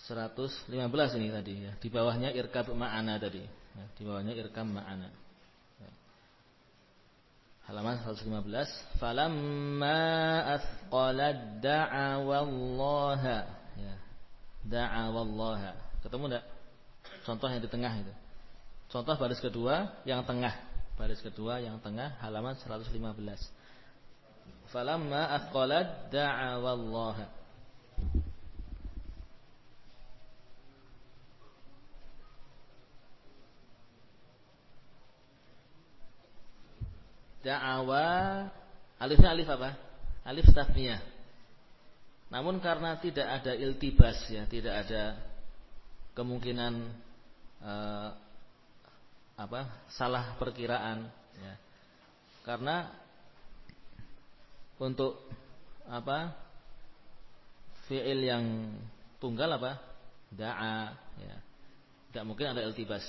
S1: 115 ini tadi ya. Di bawahnya irkab ma'ana tadi. Ya, di bawahnya irkab ma'ana. Ya. Halaman 115. Falamma athqala da'a wallaha. Ya. Da'a wallaha. Ketemu enggak? Contoh yang di tengah itu. Contoh baris kedua yang tengah baris kedua yang tengah halaman 115. Falamma aqalat da'a wallaha. Da'awa alifnya alif apa? Alif tasniyah. Namun karena tidak ada iltibas ya, tidak ada kemungkinan eh, apa salah perkiraan ya. karena untuk apa fiil yang tunggal apa da'a ya. Tidak mungkin ada iltibas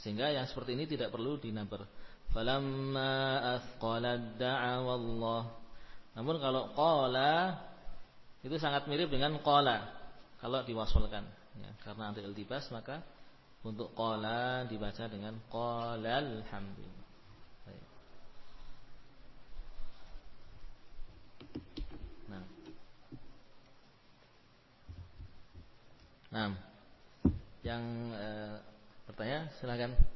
S1: sehingga yang seperti ini tidak perlu dinabar falamma athqala da'a wallah. Namun kalau qala itu sangat mirip dengan qala. Kalau diwasolkan ya, karena ada iltibas maka untuk qala dibaca dengan qalal hamdi. Nah. Nah. Yang eh, bertanya silakan.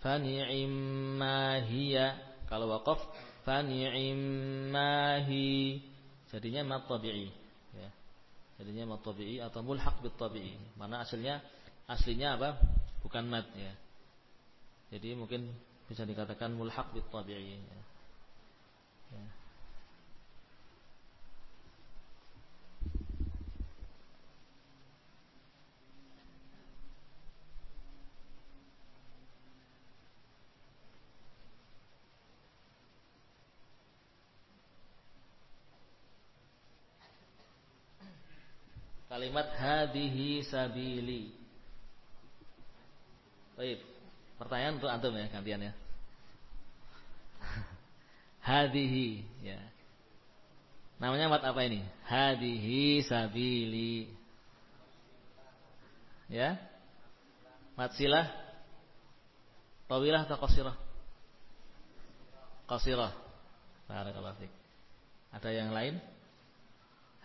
S1: Fani'imma hiya. Kalau waqaf fani'imma hi. Jadinya mat tabi'i. Ya. Jadinya mat tabi'i atau mulhaq bit tabi'i. Mana aslinya aslinya apa? Bukan mat ya. Jadi mungkin bisa dikatakan mulhaq bit tabi'i ya. Kalimat hadihi sabili. Baik. Pertanyaan untuk antum ya gantian ya. (laughs) hadihi ya. Namanya mat apa ini? Hadihi sabili. Ya? Mat silah. Tawilah atau qasirah? Qasirah. Barakallahu fik. Ada yang lain?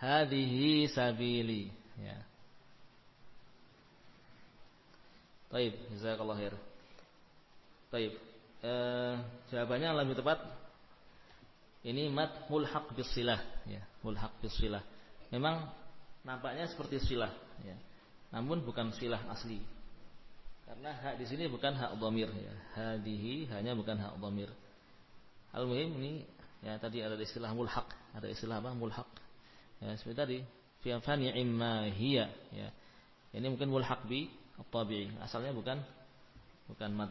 S1: Hadihi sabili. Ya. Baik, jazakallahu khair. Baik. Eh, jawabannya lebih tepat ini mat mulhaq bisilah ya, mulhaq bisilah. Memang nampaknya seperti silah ya. Namun bukan silah asli. Karena hak di sini bukan hak dhamir ya. Hadihi hanya bukan hak dhamir. Al-muhim ini ya tadi ada istilah mulhaq, ada istilah apa? Mulhaq. Ya, seperti tadi fi fani imma hiya ya. Ini mungkin mulhaq bi tabi'i. Asalnya bukan bukan mad.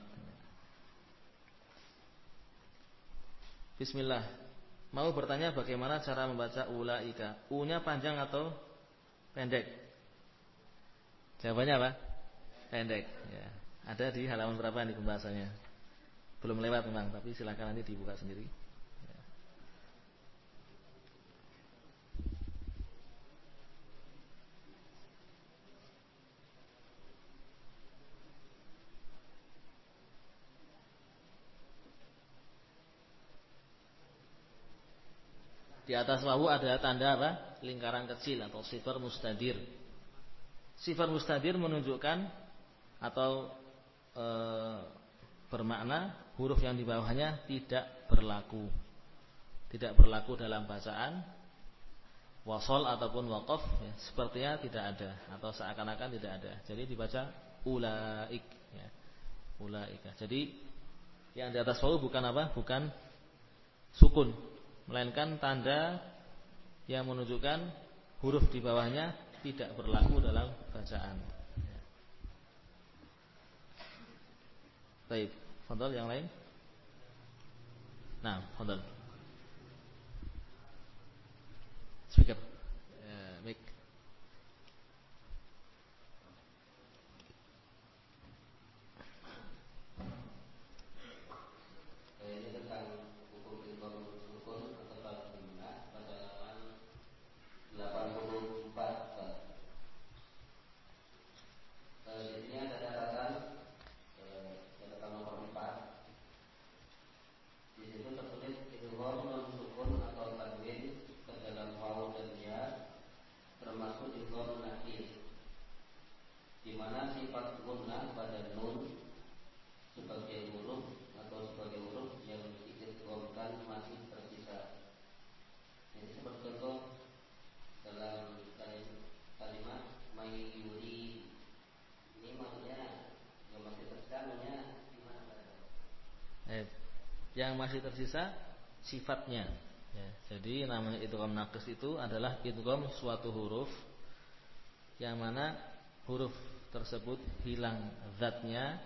S1: Bismillah. Mau bertanya bagaimana cara membaca ulaika? U-nya panjang atau pendek? Jawabannya apa? Pendek. Ya. Ada di halaman berapa nih pembahasannya? Belum lewat memang, tapi silakan nanti dibuka sendiri. Ya. Di atas wawu ada tanda apa? Lingkaran kecil atau sifar mustadir. Sifar mustadir menunjukkan atau e, bermakna huruf yang di bawahnya tidak berlaku. Tidak berlaku dalam bacaan wasol ataupun wakaf ya, sepertinya tidak ada atau seakan-akan tidak ada. Jadi dibaca ulaik ya. Ulaika. Jadi yang di atas wawu bukan apa? Bukan sukun, melainkan tanda yang menunjukkan huruf di bawahnya tidak berlaku dalam bacaan. Baik, fadal yang lain. Nah, fadal. Speaker. Uh, mic. Yang masih tersisa sifatnya. Ya, jadi namanya idgham naqis itu adalah idgham suatu huruf yang mana huruf tersebut hilang zatnya,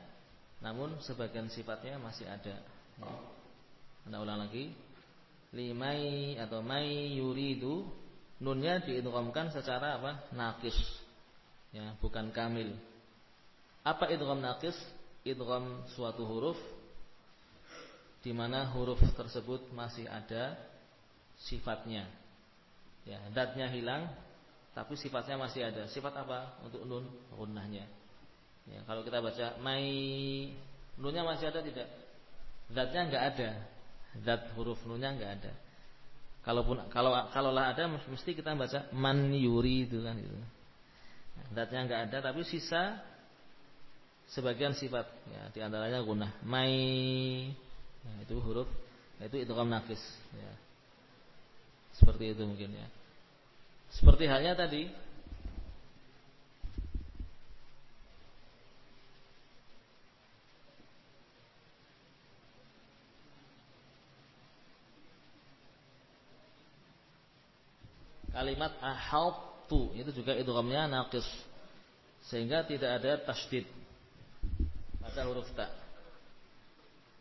S1: namun sebagian sifatnya masih ada. Ya. Anda ulang lagi. Limai atau mai yuridu nunnya diidghamkan secara apa? Naqis. Ya, bukan kamil. Apa idgham naqis? Idgham suatu huruf di mana huruf tersebut masih ada sifatnya. Ya, datnya hilang tapi sifatnya masih ada. Sifat apa? Untuk nun gunnahnya. Ya, kalau kita baca mai nunnya masih ada tidak? Datnya enggak ada. Dat huruf nunnya enggak ada. Kalaupun kalau kalaulah ada mesti kita baca man yuri itu kan gitu. Datnya enggak ada tapi sisa sebagian sifat ya di antaranya gunnah. Mai Nah, itu huruf itu idgham nafis ya. Seperti itu mungkin ya. Seperti halnya tadi kalimat ahaltu itu juga idghamnya naqis sehingga tidak ada tasdid pada huruf ta.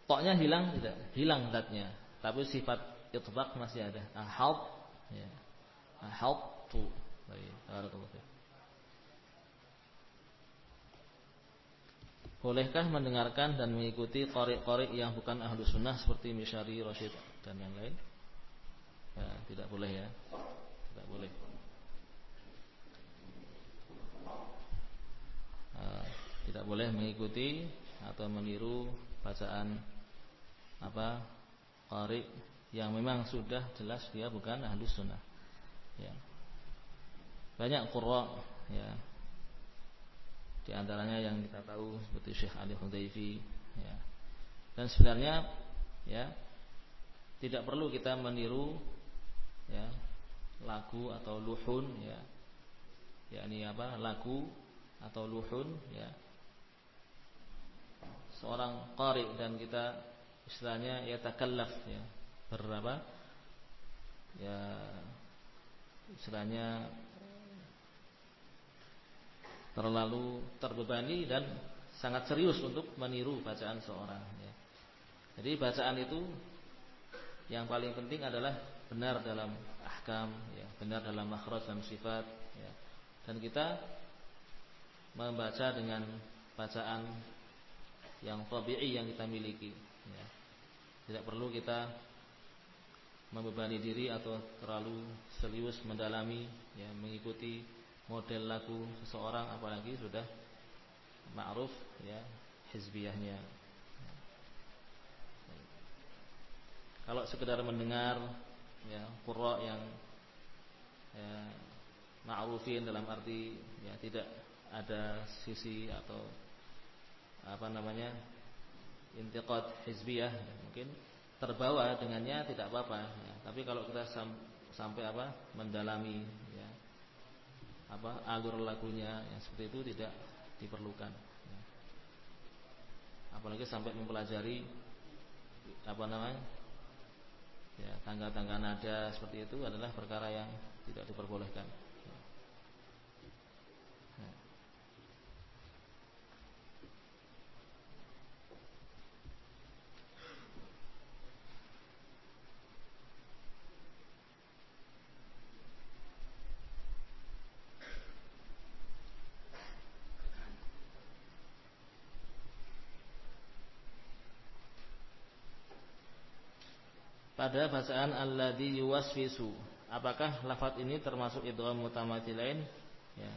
S1: Toknya hilang tidak? Hilang zatnya. Tapi sifat itbaq masih ada. Ahalt ya. Ahalt tu. Baik, Bolehkah mendengarkan dan mengikuti korek-korek yang bukan ahlu sunnah seperti Mishari, Rashid dan yang lain? Ya, tidak boleh ya. Tidak boleh. Uh, tidak boleh mengikuti atau meniru bacaan apa qari yang memang sudah jelas dia bukan ahlus sunnah. Ya. Banyak qurra ya. Di antaranya yang kita tahu seperti Syekh Ali Hudayfi ya. Dan sebenarnya ya tidak perlu kita meniru ya lagu atau luhun ya. yakni apa? lagu atau luhun ya. Seorang qari dan kita istilahnya ya takallaf ya berapa ya istilahnya terlalu terbebani dan sangat serius untuk meniru bacaan seorang ya. Jadi bacaan itu yang paling penting adalah benar dalam ahkam ya, benar dalam makhraj dan sifat ya. Dan kita membaca dengan bacaan yang tabi'i yang kita miliki ya. Tidak perlu kita membebani diri atau terlalu serius mendalami ya mengikuti model lagu seseorang apalagi sudah ma'ruf ya hizbiyahnya. Kalau sekedar mendengar ya qurra yang ya, ma'rufin dalam arti ya tidak ada sisi atau apa namanya intiqad hizbiyah ya, mungkin terbawa dengannya tidak apa-apa ya. tapi kalau kita sam sampai apa mendalami ya apa alur lagunya yang seperti itu tidak diperlukan ya. apalagi sampai mempelajari apa namanya ya tangga-tangga nada seperti itu adalah perkara yang tidak diperbolehkan pada bacaan alladzi yuwaswisu. Apakah lafaz ini termasuk idgham mutamathilain? Ya.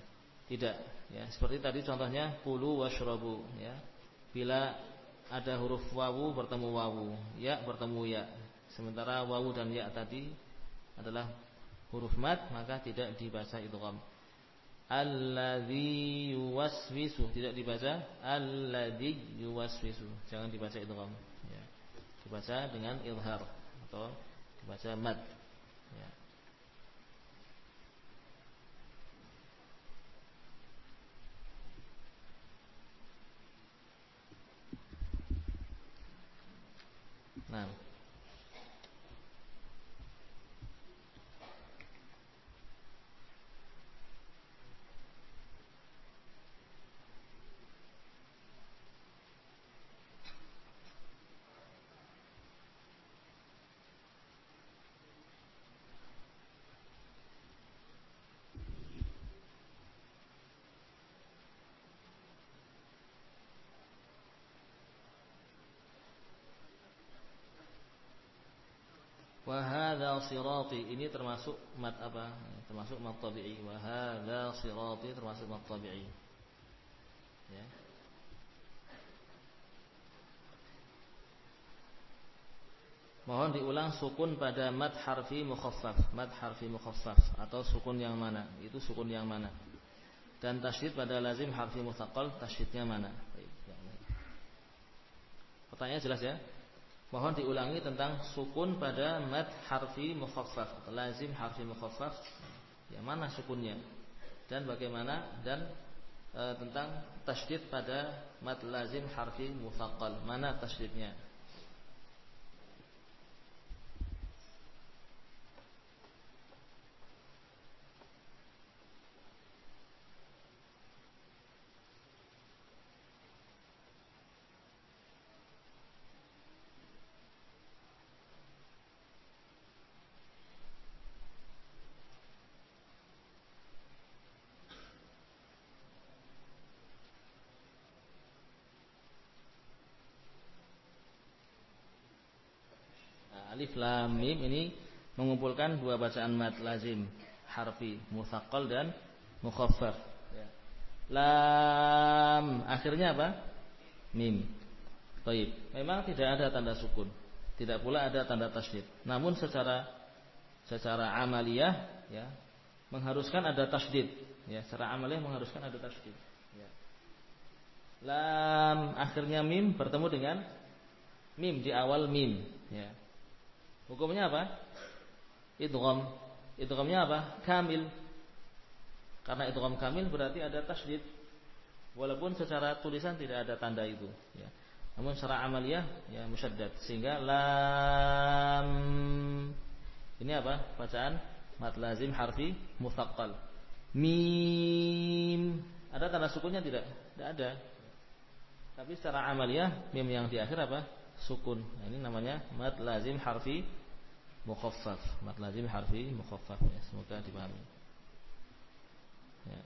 S1: Tidak, ya. Seperti tadi contohnya kulu washrabu, ya. Bila ada huruf wawu bertemu wawu, ya bertemu ya. Sementara wawu dan ya tadi adalah huruf mat, maka tidak dibaca idgham. Alladzi yuwaswisu tidak dibaca alladzi yuwaswisu. Jangan dibaca idgham, ya. Dibaca dengan izhar atau dibaca mad ya. Nah Sirati ini termasuk mat apa? Termasuk mat tabi'i. Wahada sirati termasuk mat tabi'i. Ya. Mohon diulang sukun pada mat harfi mukhaffaf, mat harfi mukhaffaf atau sukun yang mana? Itu sukun yang mana? Dan tasydid pada lazim harfi mutsaqqal, tasydidnya mana? Ya, Pertanyaan jelas ya? Mohon diulangi tentang sukun pada mad harfi mukhaffaf, lazim harfi mukhaffaf. Yang mana sukunnya? Dan bagaimana dan e, tentang tasydid pada mad lazim harfi mutsaqqal. Mana tasydidnya? Alif lam mim ini mengumpulkan dua bacaan mad lazim harfi musaqqal dan mukhaffaf. Ya. Lam akhirnya apa? Mim. Baik. Memang tidak ada tanda sukun, tidak pula ada tanda tasydid. Namun secara secara amaliyah ya mengharuskan ada tasydid. Ya, secara amaliyah mengharuskan ada tasydid. Ya. Lam akhirnya mim bertemu dengan mim di awal mim. Ya. Hukumnya apa? Idgham. Idghamnya apa? Kamil. Karena idgham kamil berarti ada tasydid. Walaupun secara tulisan tidak ada tanda itu, ya. Namun secara amaliyah ya musyaddad sehingga lam ini apa? Bacaan mat lazim harfi mutsaqqal. Mim ada tanda sukunnya tidak? Tidak ada. Tapi secara amaliyah mim yang di akhir apa? Sukun. Nah, ini namanya mad lazim harfi mukhaffaf. Mad lazim harfi mukhaffaf ya, semoga dipahami. Ya.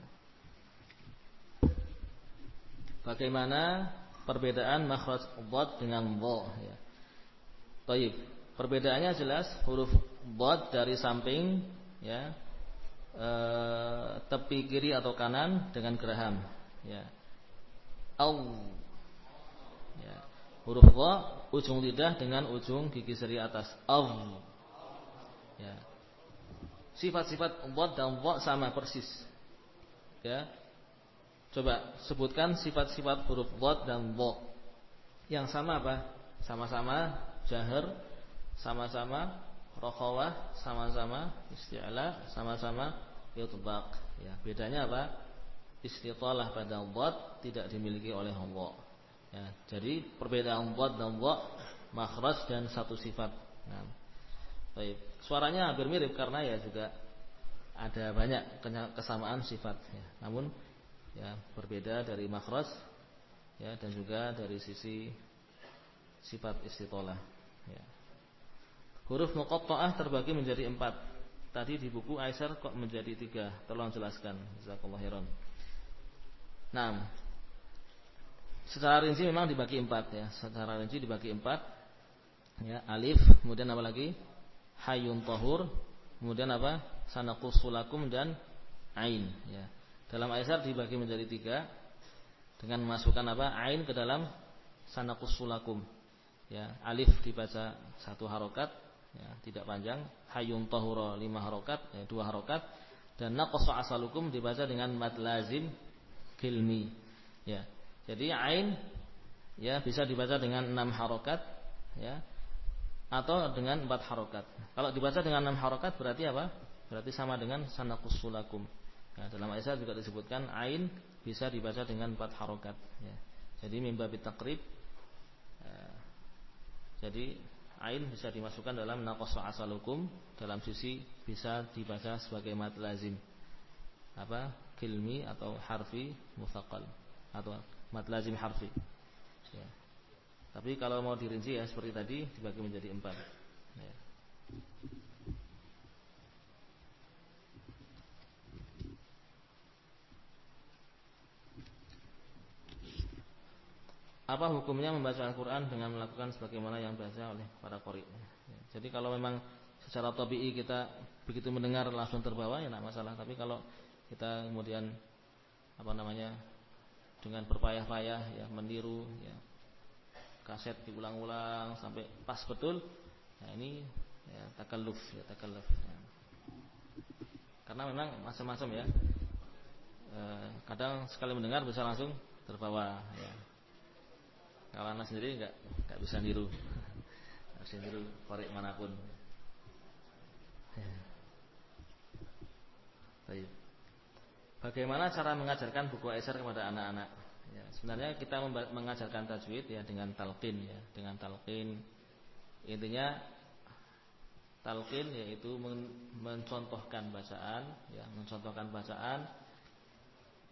S1: Bagaimana perbedaan makhraj dhad dengan dha ya. Baik, perbedaannya jelas huruf dhad dari samping ya e, tepi kiri atau kanan dengan geraham ya. Au ya. Huruf dha ujung lidah dengan ujung gigi seri atas. Av. Ya. sifat-sifat dhad dan dha sama persis. Ya. Coba sebutkan sifat-sifat huruf dhad dan dha. Yang sama apa? Sama-sama jahar, sama-sama rokhawah, sama-sama isti'la, sama-sama yutbaq. Ya, bedanya apa? Istitalah pada dhad tidak dimiliki oleh dha. Ya, jadi perbedaan dhad dan dha makhraj dan satu sifat. Nah, baik. Suaranya hampir mirip karena ya juga ada banyak kesamaan sifat ya. Namun ya berbeda dari makhraj ya dan juga dari sisi sifat istitolah ya. Huruf muqatta'ah terbagi menjadi empat. Tadi di buku Aisyar kok menjadi tiga. Tolong jelaskan. Jazakallah khairan. Nah, secara rinci memang dibagi empat ya. Secara rinci dibagi empat. Ya, alif, kemudian apa lagi? Hayun tahur, kemudian apa? Sanakusulakum dan ain. Ya. Dalam Aisyar dibagi menjadi tiga dengan memasukkan apa? Ain ke dalam sanakusulakum. Ya, alif dibaca satu harokat, ya, tidak panjang. Hayun tahura lima harokat, ya, dua harokat. Dan naqsa asalukum dibaca dengan mad lazim kilmi. Ya. Jadi ain ya bisa dibaca dengan enam harokat ya atau dengan empat harokat. Kalau dibaca dengan enam harokat berarti apa? Berarti sama dengan sanakus sulakum. Ya, dalam ayat juga disebutkan ain bisa dibaca dengan empat harokat. Ya. Jadi mimba bitakrib. Ya. Jadi ain bisa dimasukkan dalam naqasa asalukum dalam sisi bisa dibaca sebagai mat lazim apa kilmi atau harfi mufakal atau mat lazim harfi ya. tapi kalau mau dirinci ya seperti tadi dibagi menjadi empat ya. Apa hukumnya membaca Al-Quran dengan melakukan sebagaimana yang biasa oleh para kori? Ya, jadi kalau memang secara tabii kita begitu mendengar langsung terbawa ya tidak masalah. Tapi kalau kita kemudian apa namanya dengan berpayah-payah ya meniru ya kaset diulang-ulang sampai pas betul, nah ini ya takalluf ya takalluf. Ya. Karena memang macam-macam ya. E, kadang sekali mendengar bisa langsung terbawa ya kalau anak sendiri nggak nggak bisa niru, (laughs) bisa niru korek mana pun. Baik. Bagaimana cara mengajarkan buku Aisyar kepada anak-anak? Ya, sebenarnya kita mengajarkan tajwid ya dengan talqin ya, dengan talqin. Intinya talqin yaitu mencontohkan bacaan, ya, mencontohkan bacaan.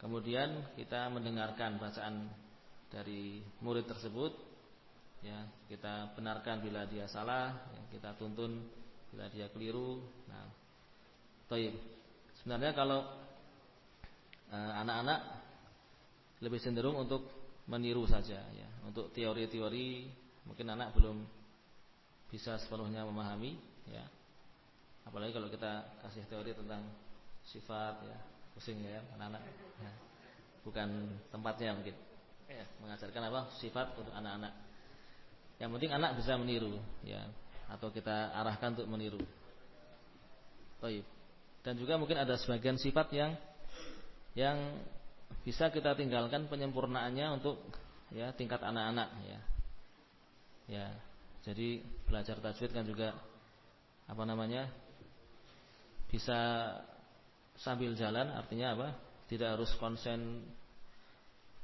S1: Kemudian kita mendengarkan bacaan dari murid tersebut ya kita benarkan bila dia salah ya, kita tuntun bila dia keliru nah sebenarnya kalau anak-anak e, lebih cenderung untuk meniru saja ya untuk teori-teori mungkin anak belum bisa sepenuhnya memahami ya apalagi kalau kita kasih teori tentang sifat ya pusing ya anak-anak ya. bukan tempatnya mungkin ya, mengajarkan apa sifat untuk anak-anak. Yang penting anak bisa meniru, ya, atau kita arahkan untuk meniru. Baik. Dan juga mungkin ada sebagian sifat yang yang bisa kita tinggalkan penyempurnaannya untuk ya tingkat anak-anak ya. Ya. Jadi belajar tajwid kan juga apa namanya? bisa sambil jalan artinya apa? Tidak harus konsen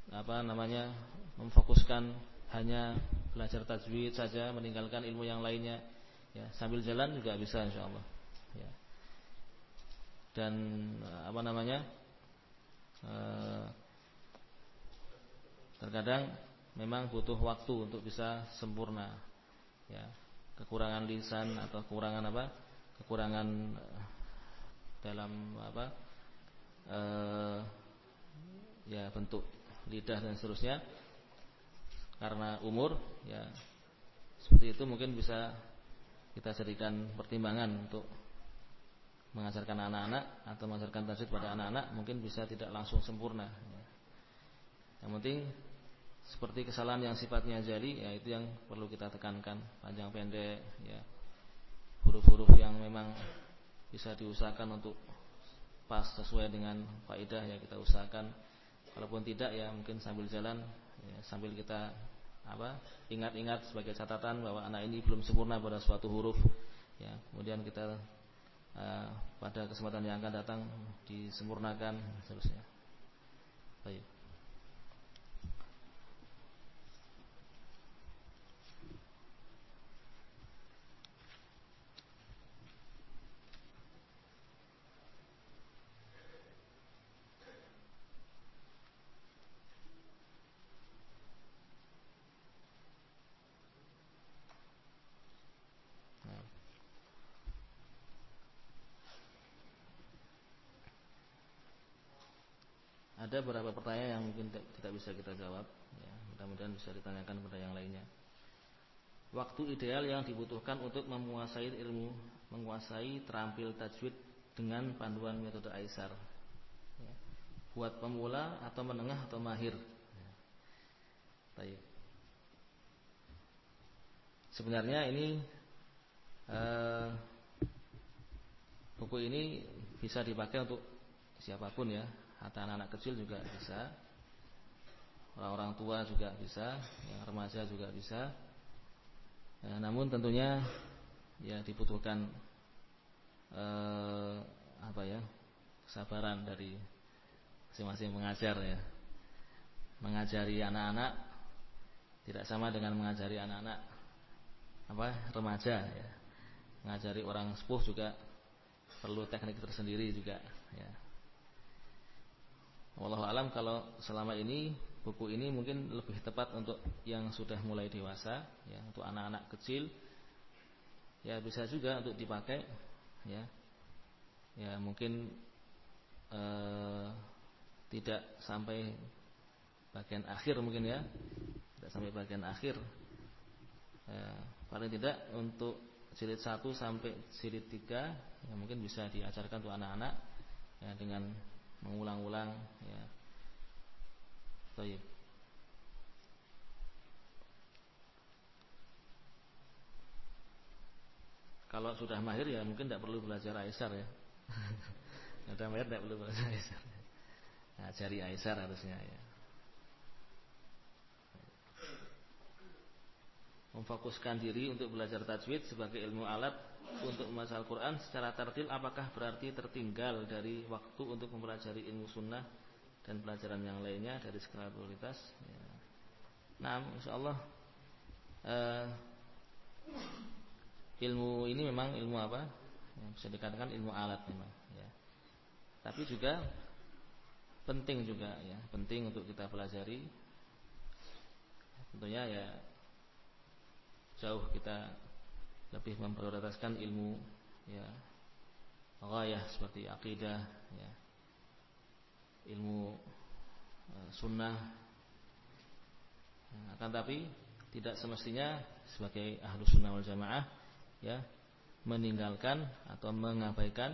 S1: apa namanya memfokuskan hanya belajar tajwid saja meninggalkan ilmu yang lainnya ya sambil jalan juga bisa insyaallah ya dan apa namanya eh, terkadang memang butuh waktu untuk bisa sempurna ya. Kekurangan lisan atau kekurangan apa? Kekurangan eh, dalam apa? Eh, ya bentuk lidah dan seterusnya. Karena umur ya seperti itu mungkin bisa kita jadikan pertimbangan untuk mengajarkan anak-anak atau mengajarkan tajwid pada anak-anak mungkin bisa tidak langsung sempurna. Ya. yang penting seperti kesalahan yang sifatnya jali ya itu yang perlu kita tekankan. Panjang pendek ya. Huruf-huruf yang memang bisa diusahakan untuk pas sesuai dengan faedah ya kita usahakan. Kalaupun tidak ya mungkin sambil jalan ya, sambil kita apa ingat-ingat sebagai catatan bahwa anak ini belum sempurna pada suatu huruf ya. Kemudian kita pada kesempatan yang akan datang disempurnakan seterusnya. Baik Ada beberapa pertanyaan yang mungkin tidak bisa kita jawab ya, Mudah-mudahan bisa ditanyakan kepada yang lainnya Waktu ideal yang dibutuhkan untuk menguasai ilmu Menguasai terampil tajwid dengan panduan metode Aisar ya. Buat pemula atau menengah atau mahir ya. Sebenarnya ini eh, Buku ini bisa dipakai untuk siapa pun ya atau anak-anak kecil juga bisa. Orang-orang tua juga bisa. Yang remaja juga bisa. Ya, namun tentunya ya dibutuhkan eh, apa ya kesabaran dari masing-masing pengajar ya. Mengajari anak-anak tidak sama dengan mengajari anak-anak apa remaja ya. Mengajari orang sepuh juga perlu teknik tersendiri juga ya Wallahu alam kalau selama ini buku ini mungkin lebih tepat untuk yang sudah mulai dewasa, ya, untuk anak-anak kecil. Ya bisa juga untuk dipakai, ya. Ya mungkin eh, tidak sampai bagian akhir mungkin ya, tidak sampai bagian akhir. Ya, paling tidak untuk jilid 1 sampai jilid 3 ya mungkin bisa diajarkan untuk anak-anak ya dengan mengulang-ulang ya. Baik. Kalau sudah mahir ya mungkin tidak perlu belajar Aisar ya. (laughs) sudah mahir tidak perlu belajar Aisar. Nah, cari Aisar harusnya ya. Memfokuskan diri untuk belajar tajwid sebagai ilmu alat untuk membaca Al-Quran secara tertil apakah berarti tertinggal dari waktu untuk mempelajari ilmu sunnah dan pelajaran yang lainnya dari skala prioritas ya. nah insya Allah eh, ilmu ini memang ilmu apa yang bisa dikatakan ilmu alat memang ya. tapi juga penting juga ya penting untuk kita pelajari tentunya ya jauh kita lebih memprioritaskan ilmu ya. Ghayah seperti akidah ya. Ilmu uh, sunnah. Nah, akan tapi tidak semestinya sebagai ahlu sunnah wal jamaah ya meninggalkan atau mengabaikan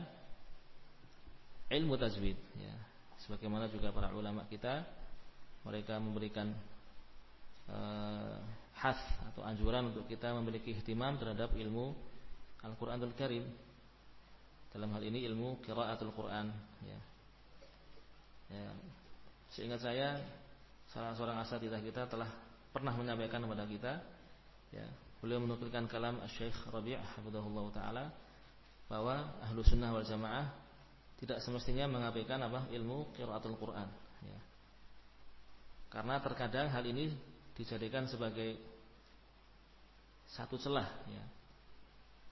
S1: ilmu tajwid ya. Sebagaimana juga para ulama kita mereka memberikan uh, has atau anjuran untuk kita memiliki ihtimam terhadap ilmu Al-Qur'anul Karim. Dalam hal ini ilmu qiraatul Quran ya. ya. Seingat saya salah seorang asatidzah kita telah pernah menyampaikan kepada kita ya, beliau menukilkan kalam Syekh Rabi' hafizahullah taala bahwa ahlu sunnah wal jamaah tidak semestinya mengabaikan apa ilmu qiraatul Quran ya. Karena terkadang hal ini dijadikan sebagai satu celah ya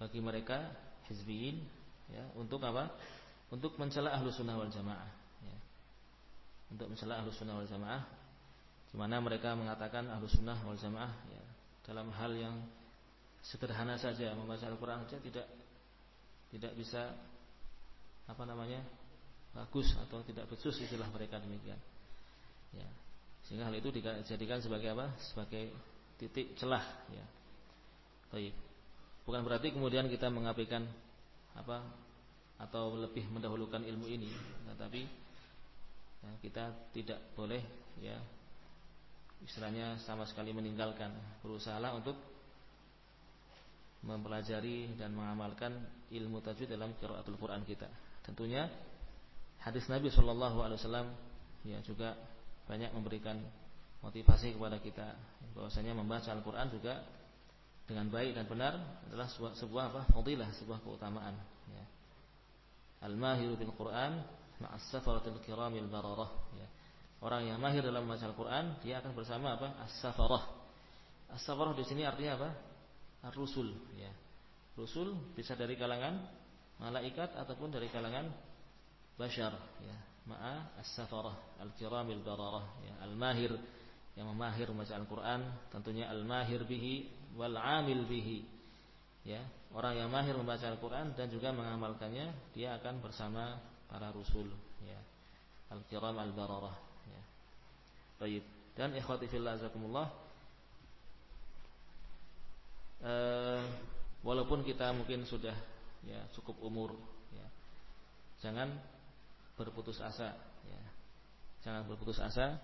S1: bagi mereka hizbiyin ya untuk apa? Untuk mencela ahlu sunnah wal jamaah ya. Untuk mencela ahlu sunnah wal jamaah di mana mereka mengatakan ahlu sunnah wal jamaah ya dalam hal yang sederhana saja membaca Al-Quran saja tidak tidak bisa apa namanya bagus atau tidak becus istilah mereka demikian ya sehingga hal itu dijadikan sebagai apa sebagai titik celah ya Baik. Bukan berarti kemudian kita mengabaikan apa atau lebih mendahulukan ilmu ini, tetapi ya, kita tidak boleh ya istilahnya sama sekali meninggalkan berusaha untuk mempelajari dan mengamalkan ilmu tajwid dalam qiraatul Quran kita. Tentunya hadis Nabi Shallallahu alaihi wasallam ya juga banyak memberikan motivasi kepada kita bahwasanya membaca Al-Qur'an juga dengan baik dan benar adalah sebuah, sebuah apa? fadilah, sebuah keutamaan ya. Al-mahiru bil Qur'an ma'as safaratil kiramil bararah ya. Orang yang mahir dalam membaca Al-Qur'an dia akan bersama apa? As-safarah. As-safarah di sini artinya apa? Ar-rusul ya. Rusul bisa dari kalangan malaikat ataupun dari kalangan bashar ya. Ma'a as-safarah al-kiramil bararah ya. Al-mahir yang memahir membaca Al-Qur'an tentunya al-mahir bihi wal 'amil bihi. Ya orang yang mahir membaca Al-Qur'an dan juga mengamalkannya dia akan bersama para rasul ya. Al-kiram al-bararah ya. Baik. Dan ikhwati fillah azakumullah eh, walaupun kita mungkin sudah ya cukup umur ya. Jangan berputus asa ya jangan berputus asa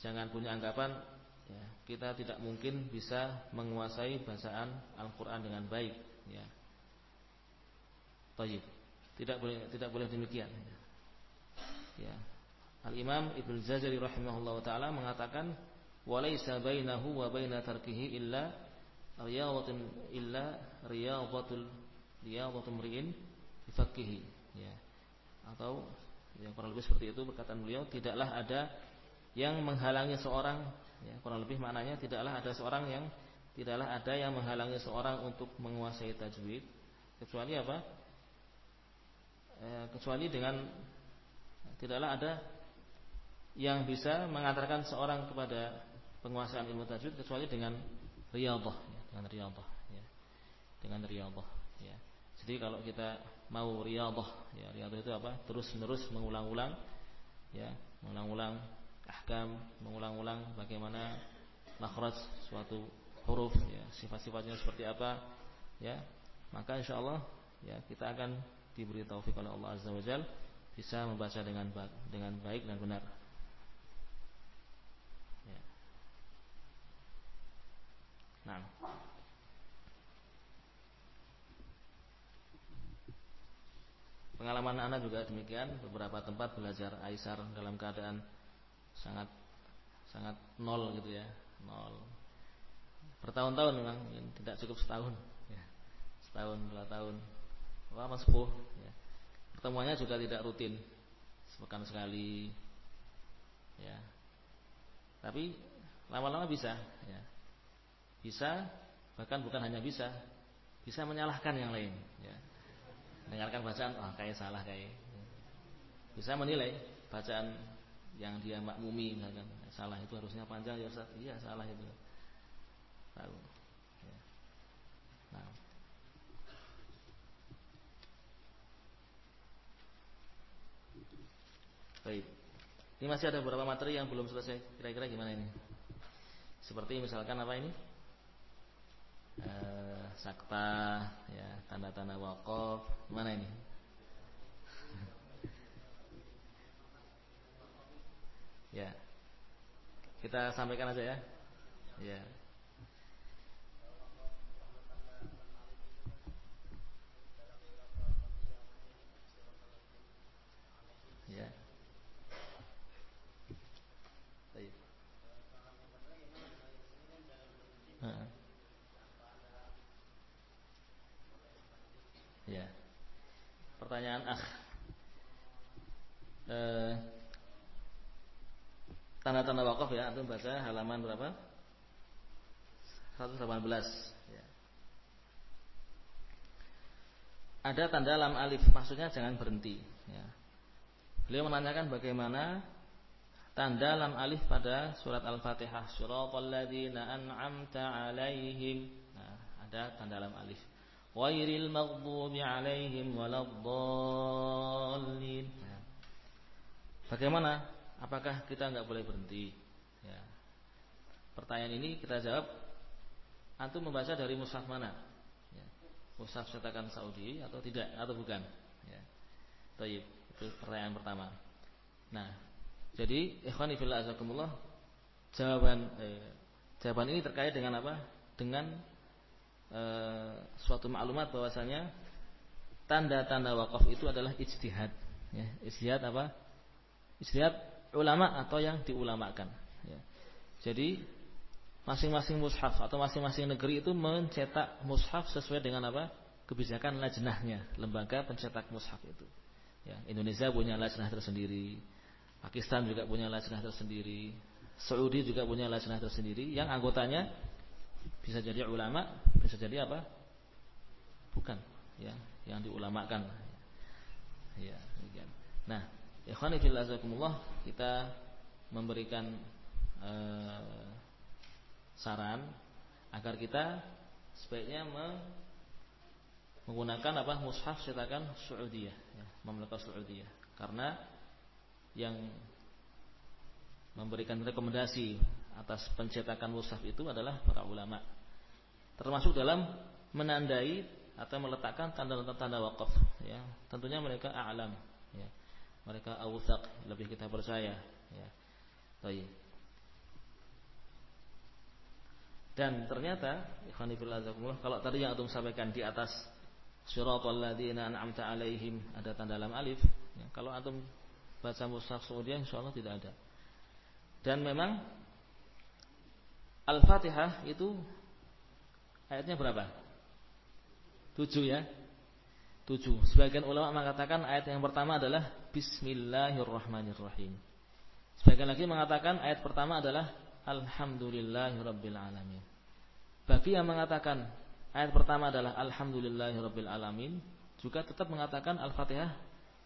S1: Jangan punya anggapan ya, kita tidak mungkin bisa menguasai bacaan Al-Quran dengan baik. Ya. Tidak boleh tidak boleh demikian. Ya. Al Imam Ibnu Jazari rahimahullah taala mengatakan walaisa bainahu wa baina tarkihi illa riyadhatun illa riyadhatul riyadhatul mri'in bifaqhihi ya atau yang kurang lebih seperti itu perkataan beliau tidaklah ada yang menghalangi seorang ya, kurang lebih maknanya tidaklah ada seorang yang tidaklah ada yang menghalangi seorang untuk menguasai tajwid kecuali apa e, kecuali dengan tidaklah ada yang bisa mengantarkan seorang kepada penguasaan ilmu tajwid kecuali dengan riyadhah ya, dengan riyadhah ya. dengan riyadhah ya. Jadi kalau kita mau riyadhah ya riyadhah itu apa? terus-menerus mengulang-ulang ya, mengulang-ulang ahkam, mengulang-ulang bagaimana makhraj suatu huruf ya, sifat-sifatnya seperti apa ya. Maka insyaallah ya kita akan diberi taufik oleh Allah Azza wa Jalla bisa membaca dengan dengan baik dan benar. Ya. Nah. Pengalaman anak juga demikian beberapa tempat belajar Aisar dalam keadaan sangat sangat nol gitu ya nol bertahun-tahun memang tidak cukup setahun ya. setahun dua tahun lama sepuh ya. pertemuannya juga tidak rutin sepekan sekali ya tapi lama-lama bisa ya bisa bahkan bukan hanya bisa bisa menyalahkan yang lain ya dengarkan bacaan oh kayak salah kayak. Bisa menilai bacaan yang dia makmumi misalkan. Salah itu harusnya panjang ya Ustaz. Iya salah itu. Tahu. Ya. nah. Baik. Ini masih ada beberapa materi yang belum selesai. Kira-kira gimana ini? Seperti misalkan apa ini? Eh, sakta ya tanda-tanda wakaf mana ini (laughs) Ya. Kita sampaikan aja ya. Ya. Ya. Ya. Pertanyaan ah. Eh tanda-tanda wakaf ya antum baca halaman berapa 118 ya. ada tanda lam alif maksudnya jangan berhenti ya. beliau menanyakan bagaimana tanda lam alif pada surat al-fatihah suratal ladzina an'amta alaihim nah, ada tanda lam alif wairil maghdubi alaihim waladdallin nah. bagaimana apakah kita nggak boleh berhenti? Ya. Pertanyaan ini kita jawab. Antum membaca dari mushaf mana? Ya. Mushaf cetakan Saudi atau tidak atau bukan? Ya. Taib. Itu pertanyaan pertama. Nah, jadi ikhwani fillah azakumullah jawaban eh, jawaban ini terkait dengan apa? Dengan e, suatu maklumat bahwasanya tanda-tanda wakaf itu adalah ijtihad. Ya, ijtihad apa? Ijtihad ulama atau yang diulamakan. Ya. Jadi masing-masing mushaf atau masing-masing negeri itu mencetak mushaf sesuai dengan apa? kebijakan lajnahnya, lembaga pencetak mushaf itu. Ya, Indonesia punya lajnah tersendiri, Pakistan juga punya lajnah tersendiri, Saudi juga punya lajnah tersendiri yang anggotanya bisa jadi ulama, bisa jadi apa? Bukan, ya, yang diulamakan. Ya, demikian. Nah, ikhwan fillah kita memberikan eh, saran agar kita sebaiknya menggunakan apa mushaf cetakan Saudiyah ya, Mamlakah Saudiyah karena yang memberikan rekomendasi atas pencetakan mushaf itu adalah para ulama. Termasuk dalam menandai atau meletakkan tanda-tanda wakaf ya. Tentunya mereka a'lam ya. Mereka awsaq lebih kita percaya ya. Baik. Dan ternyata kalau tadi yang antum sampaikan di atas Syiratal ladzina an'amta alaihim ada tanda lam alif. Ya, kalau antum baca mushaf Saudi insyaallah tidak ada. Dan memang Al-Fatihah itu ayatnya berapa? Tujuh ya. Tujuh. Sebagian ulama mengatakan ayat yang pertama adalah Bismillahirrahmanirrahim. Sebagian lagi mengatakan ayat pertama adalah Alhamdulillahirabbil alamin. Bagi yang mengatakan ayat pertama adalah alhamdulillahirabbil alamin, juga tetap mengatakan Al-Fatihah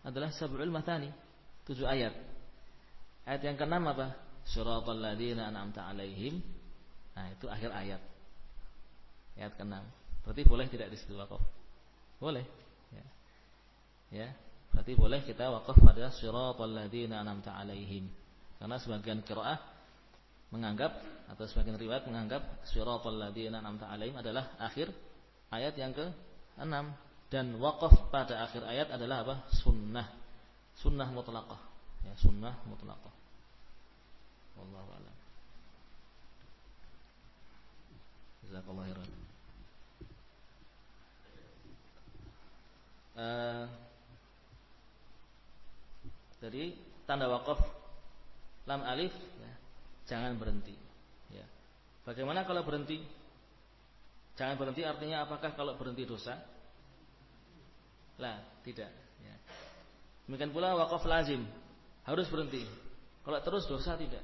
S1: adalah sab'ul matani, tujuh ayat. Ayat yang keenam apa? Suratul ladzina an'amta alaihim. Nah, itu akhir ayat. Ayat keenam. Berarti boleh tidak di situ wakaf? Boleh. Ya. ya. Berarti boleh kita wakaf pada suratul ladzina an'amta alaihim. Karena sebagian qiraah menganggap atau sebagian riwayat menganggap siratal ladzina an'amta alaihim adalah akhir ayat yang ke-6 dan waqaf pada akhir ayat adalah apa? sunnah. Sunnah mutlaqah. Ya, sunnah mutlaqah. Wallahu a'lam. Jazakallahu khairan. Uh, jadi tanda wakaf lam alif ya, jangan berhenti. Ya. Bagaimana kalau berhenti? Jangan berhenti artinya apakah kalau berhenti dosa? Lah, tidak. Ya. Demikian pula wakaf lazim harus berhenti. Kalau terus dosa tidak,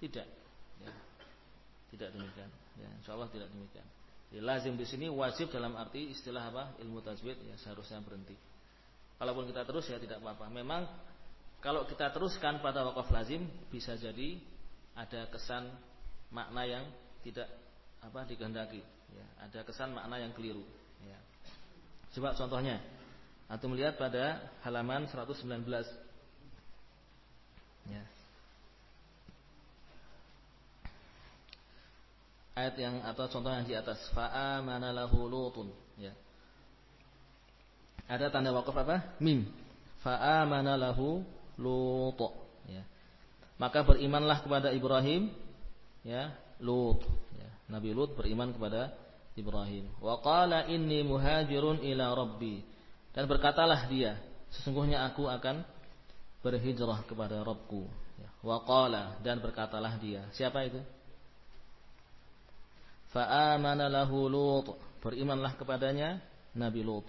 S1: tidak. Ya. Tidak demikian. Ya, insya Allah tidak demikian. Jadi lazim di sini wajib dalam arti istilah apa? Ilmu tajwid ya seharusnya berhenti. Kalaupun kita terus ya tidak apa-apa. Memang kalau kita teruskan pada wakaf lazim bisa jadi ada kesan makna yang tidak apa dikehendaki ya, ada kesan makna yang keliru ya. coba contohnya atau melihat pada halaman 119 ya. Ayat yang atau contoh yang di atas. Fa'amana lahu lutun. Ya. Ada tanda wakaf apa? Mim. Fa'amana lahu lut ya. Maka berimanlah kepada Ibrahim. Ya Lut. Ya. Nabi Lut beriman kepada Ibrahim. Wa qala inni muhajirun ila rabbi. Dan berkatalah dia sesungguhnya aku akan berhijrah kepada Rabbku. Ya. wa qala. Dan berkatalah dia. Siapa itu fa amana lahu Lut berimanlah kepadanya Nabi Lut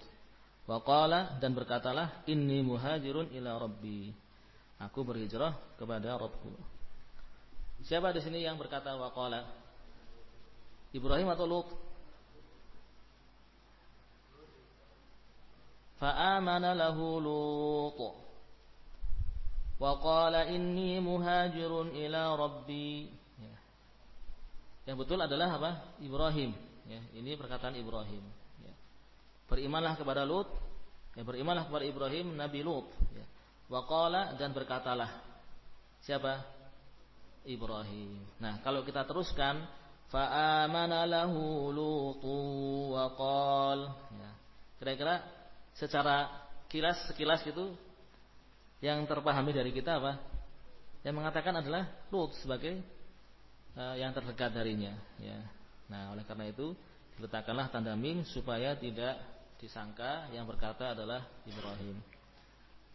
S1: wa qala dan berkatalah inni muhajirun ila rabbi Aku berhijrah kepada Rabbku. Siapa di sini yang berkata waqala? Ibrahim atau Lut? Fa'amana lahu Lut. Wa qala inni muhajirun ila rabbi. Ya. Yang betul adalah apa? Ibrahim. Ya, ini perkataan Ibrahim. Ya. Berimanlah kepada Lut. Ya, berimanlah kepada Ibrahim Nabi Lut. Ya. Waqala dan berkatalah. Siapa? Ibrahim. Nah, kalau kita teruskan fa'amana lahu lutu waqal. Ya. Kira-kira secara kilas sekilas gitu yang terpahami dari kita apa? Yang mengatakan adalah Lut sebagai uh, yang terdekat darinya, ya. Nah, oleh karena itu letakkanlah tanda mim supaya tidak disangka yang berkata adalah Ibrahim.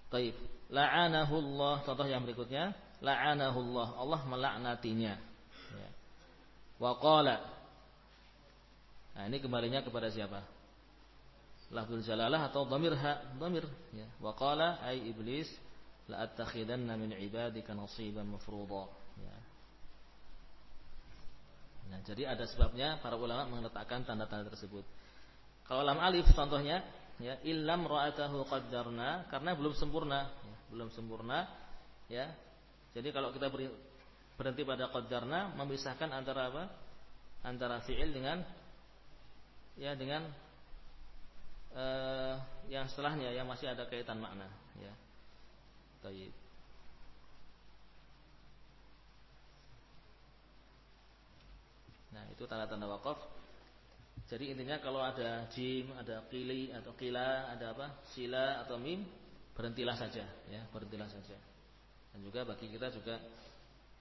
S1: Taib. La'anahullah. Contoh yang berikutnya, la'anahullah. Allah melaknatinya. Ya. Wa qala. Nah, ini kembalinya kepada siapa? Lafzul jalalah atau dhamir ha, dhamir ya. Wa qala ay iblis la attakhidanna min ibadika nasiban mafruḍa. Nah, jadi ada sebabnya para ulama meletakkan tanda-tanda tersebut. Kalau lam alif contohnya ya illam ra'atahu qaddarna karena belum sempurna, ya, belum sempurna ya. Jadi kalau kita berhenti pada qaddarna memisahkan antara apa? Antara fi'il dengan ya dengan uh, yang setelahnya yang masih ada kaitan makna ya. Baik. Nah, itu tanda-tanda wakaf. Jadi intinya kalau ada jim, ada kili atau kila, ada apa? Sila atau mim, berhentilah saja ya, berhentilah saja. Dan juga bagi kita juga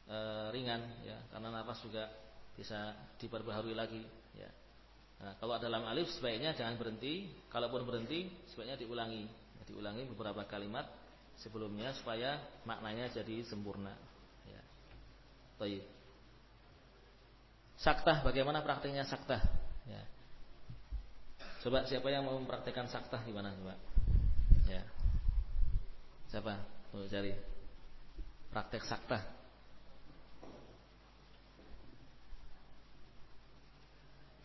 S1: e, ringan ya, karena nafas juga bisa diperbaharui lagi ya. Nah, kalau ada lam alif sebaiknya jangan berhenti, kalaupun berhenti sebaiknya diulangi. Diulangi beberapa kalimat sebelumnya supaya maknanya jadi sempurna ya. Baik. Saktah bagaimana praktiknya saktah? Ya. Coba siapa yang mau mempraktekkan saktah gimana coba? Ya. Siapa? Mau cari praktek saktah.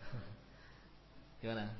S1: (laughs) Gimana?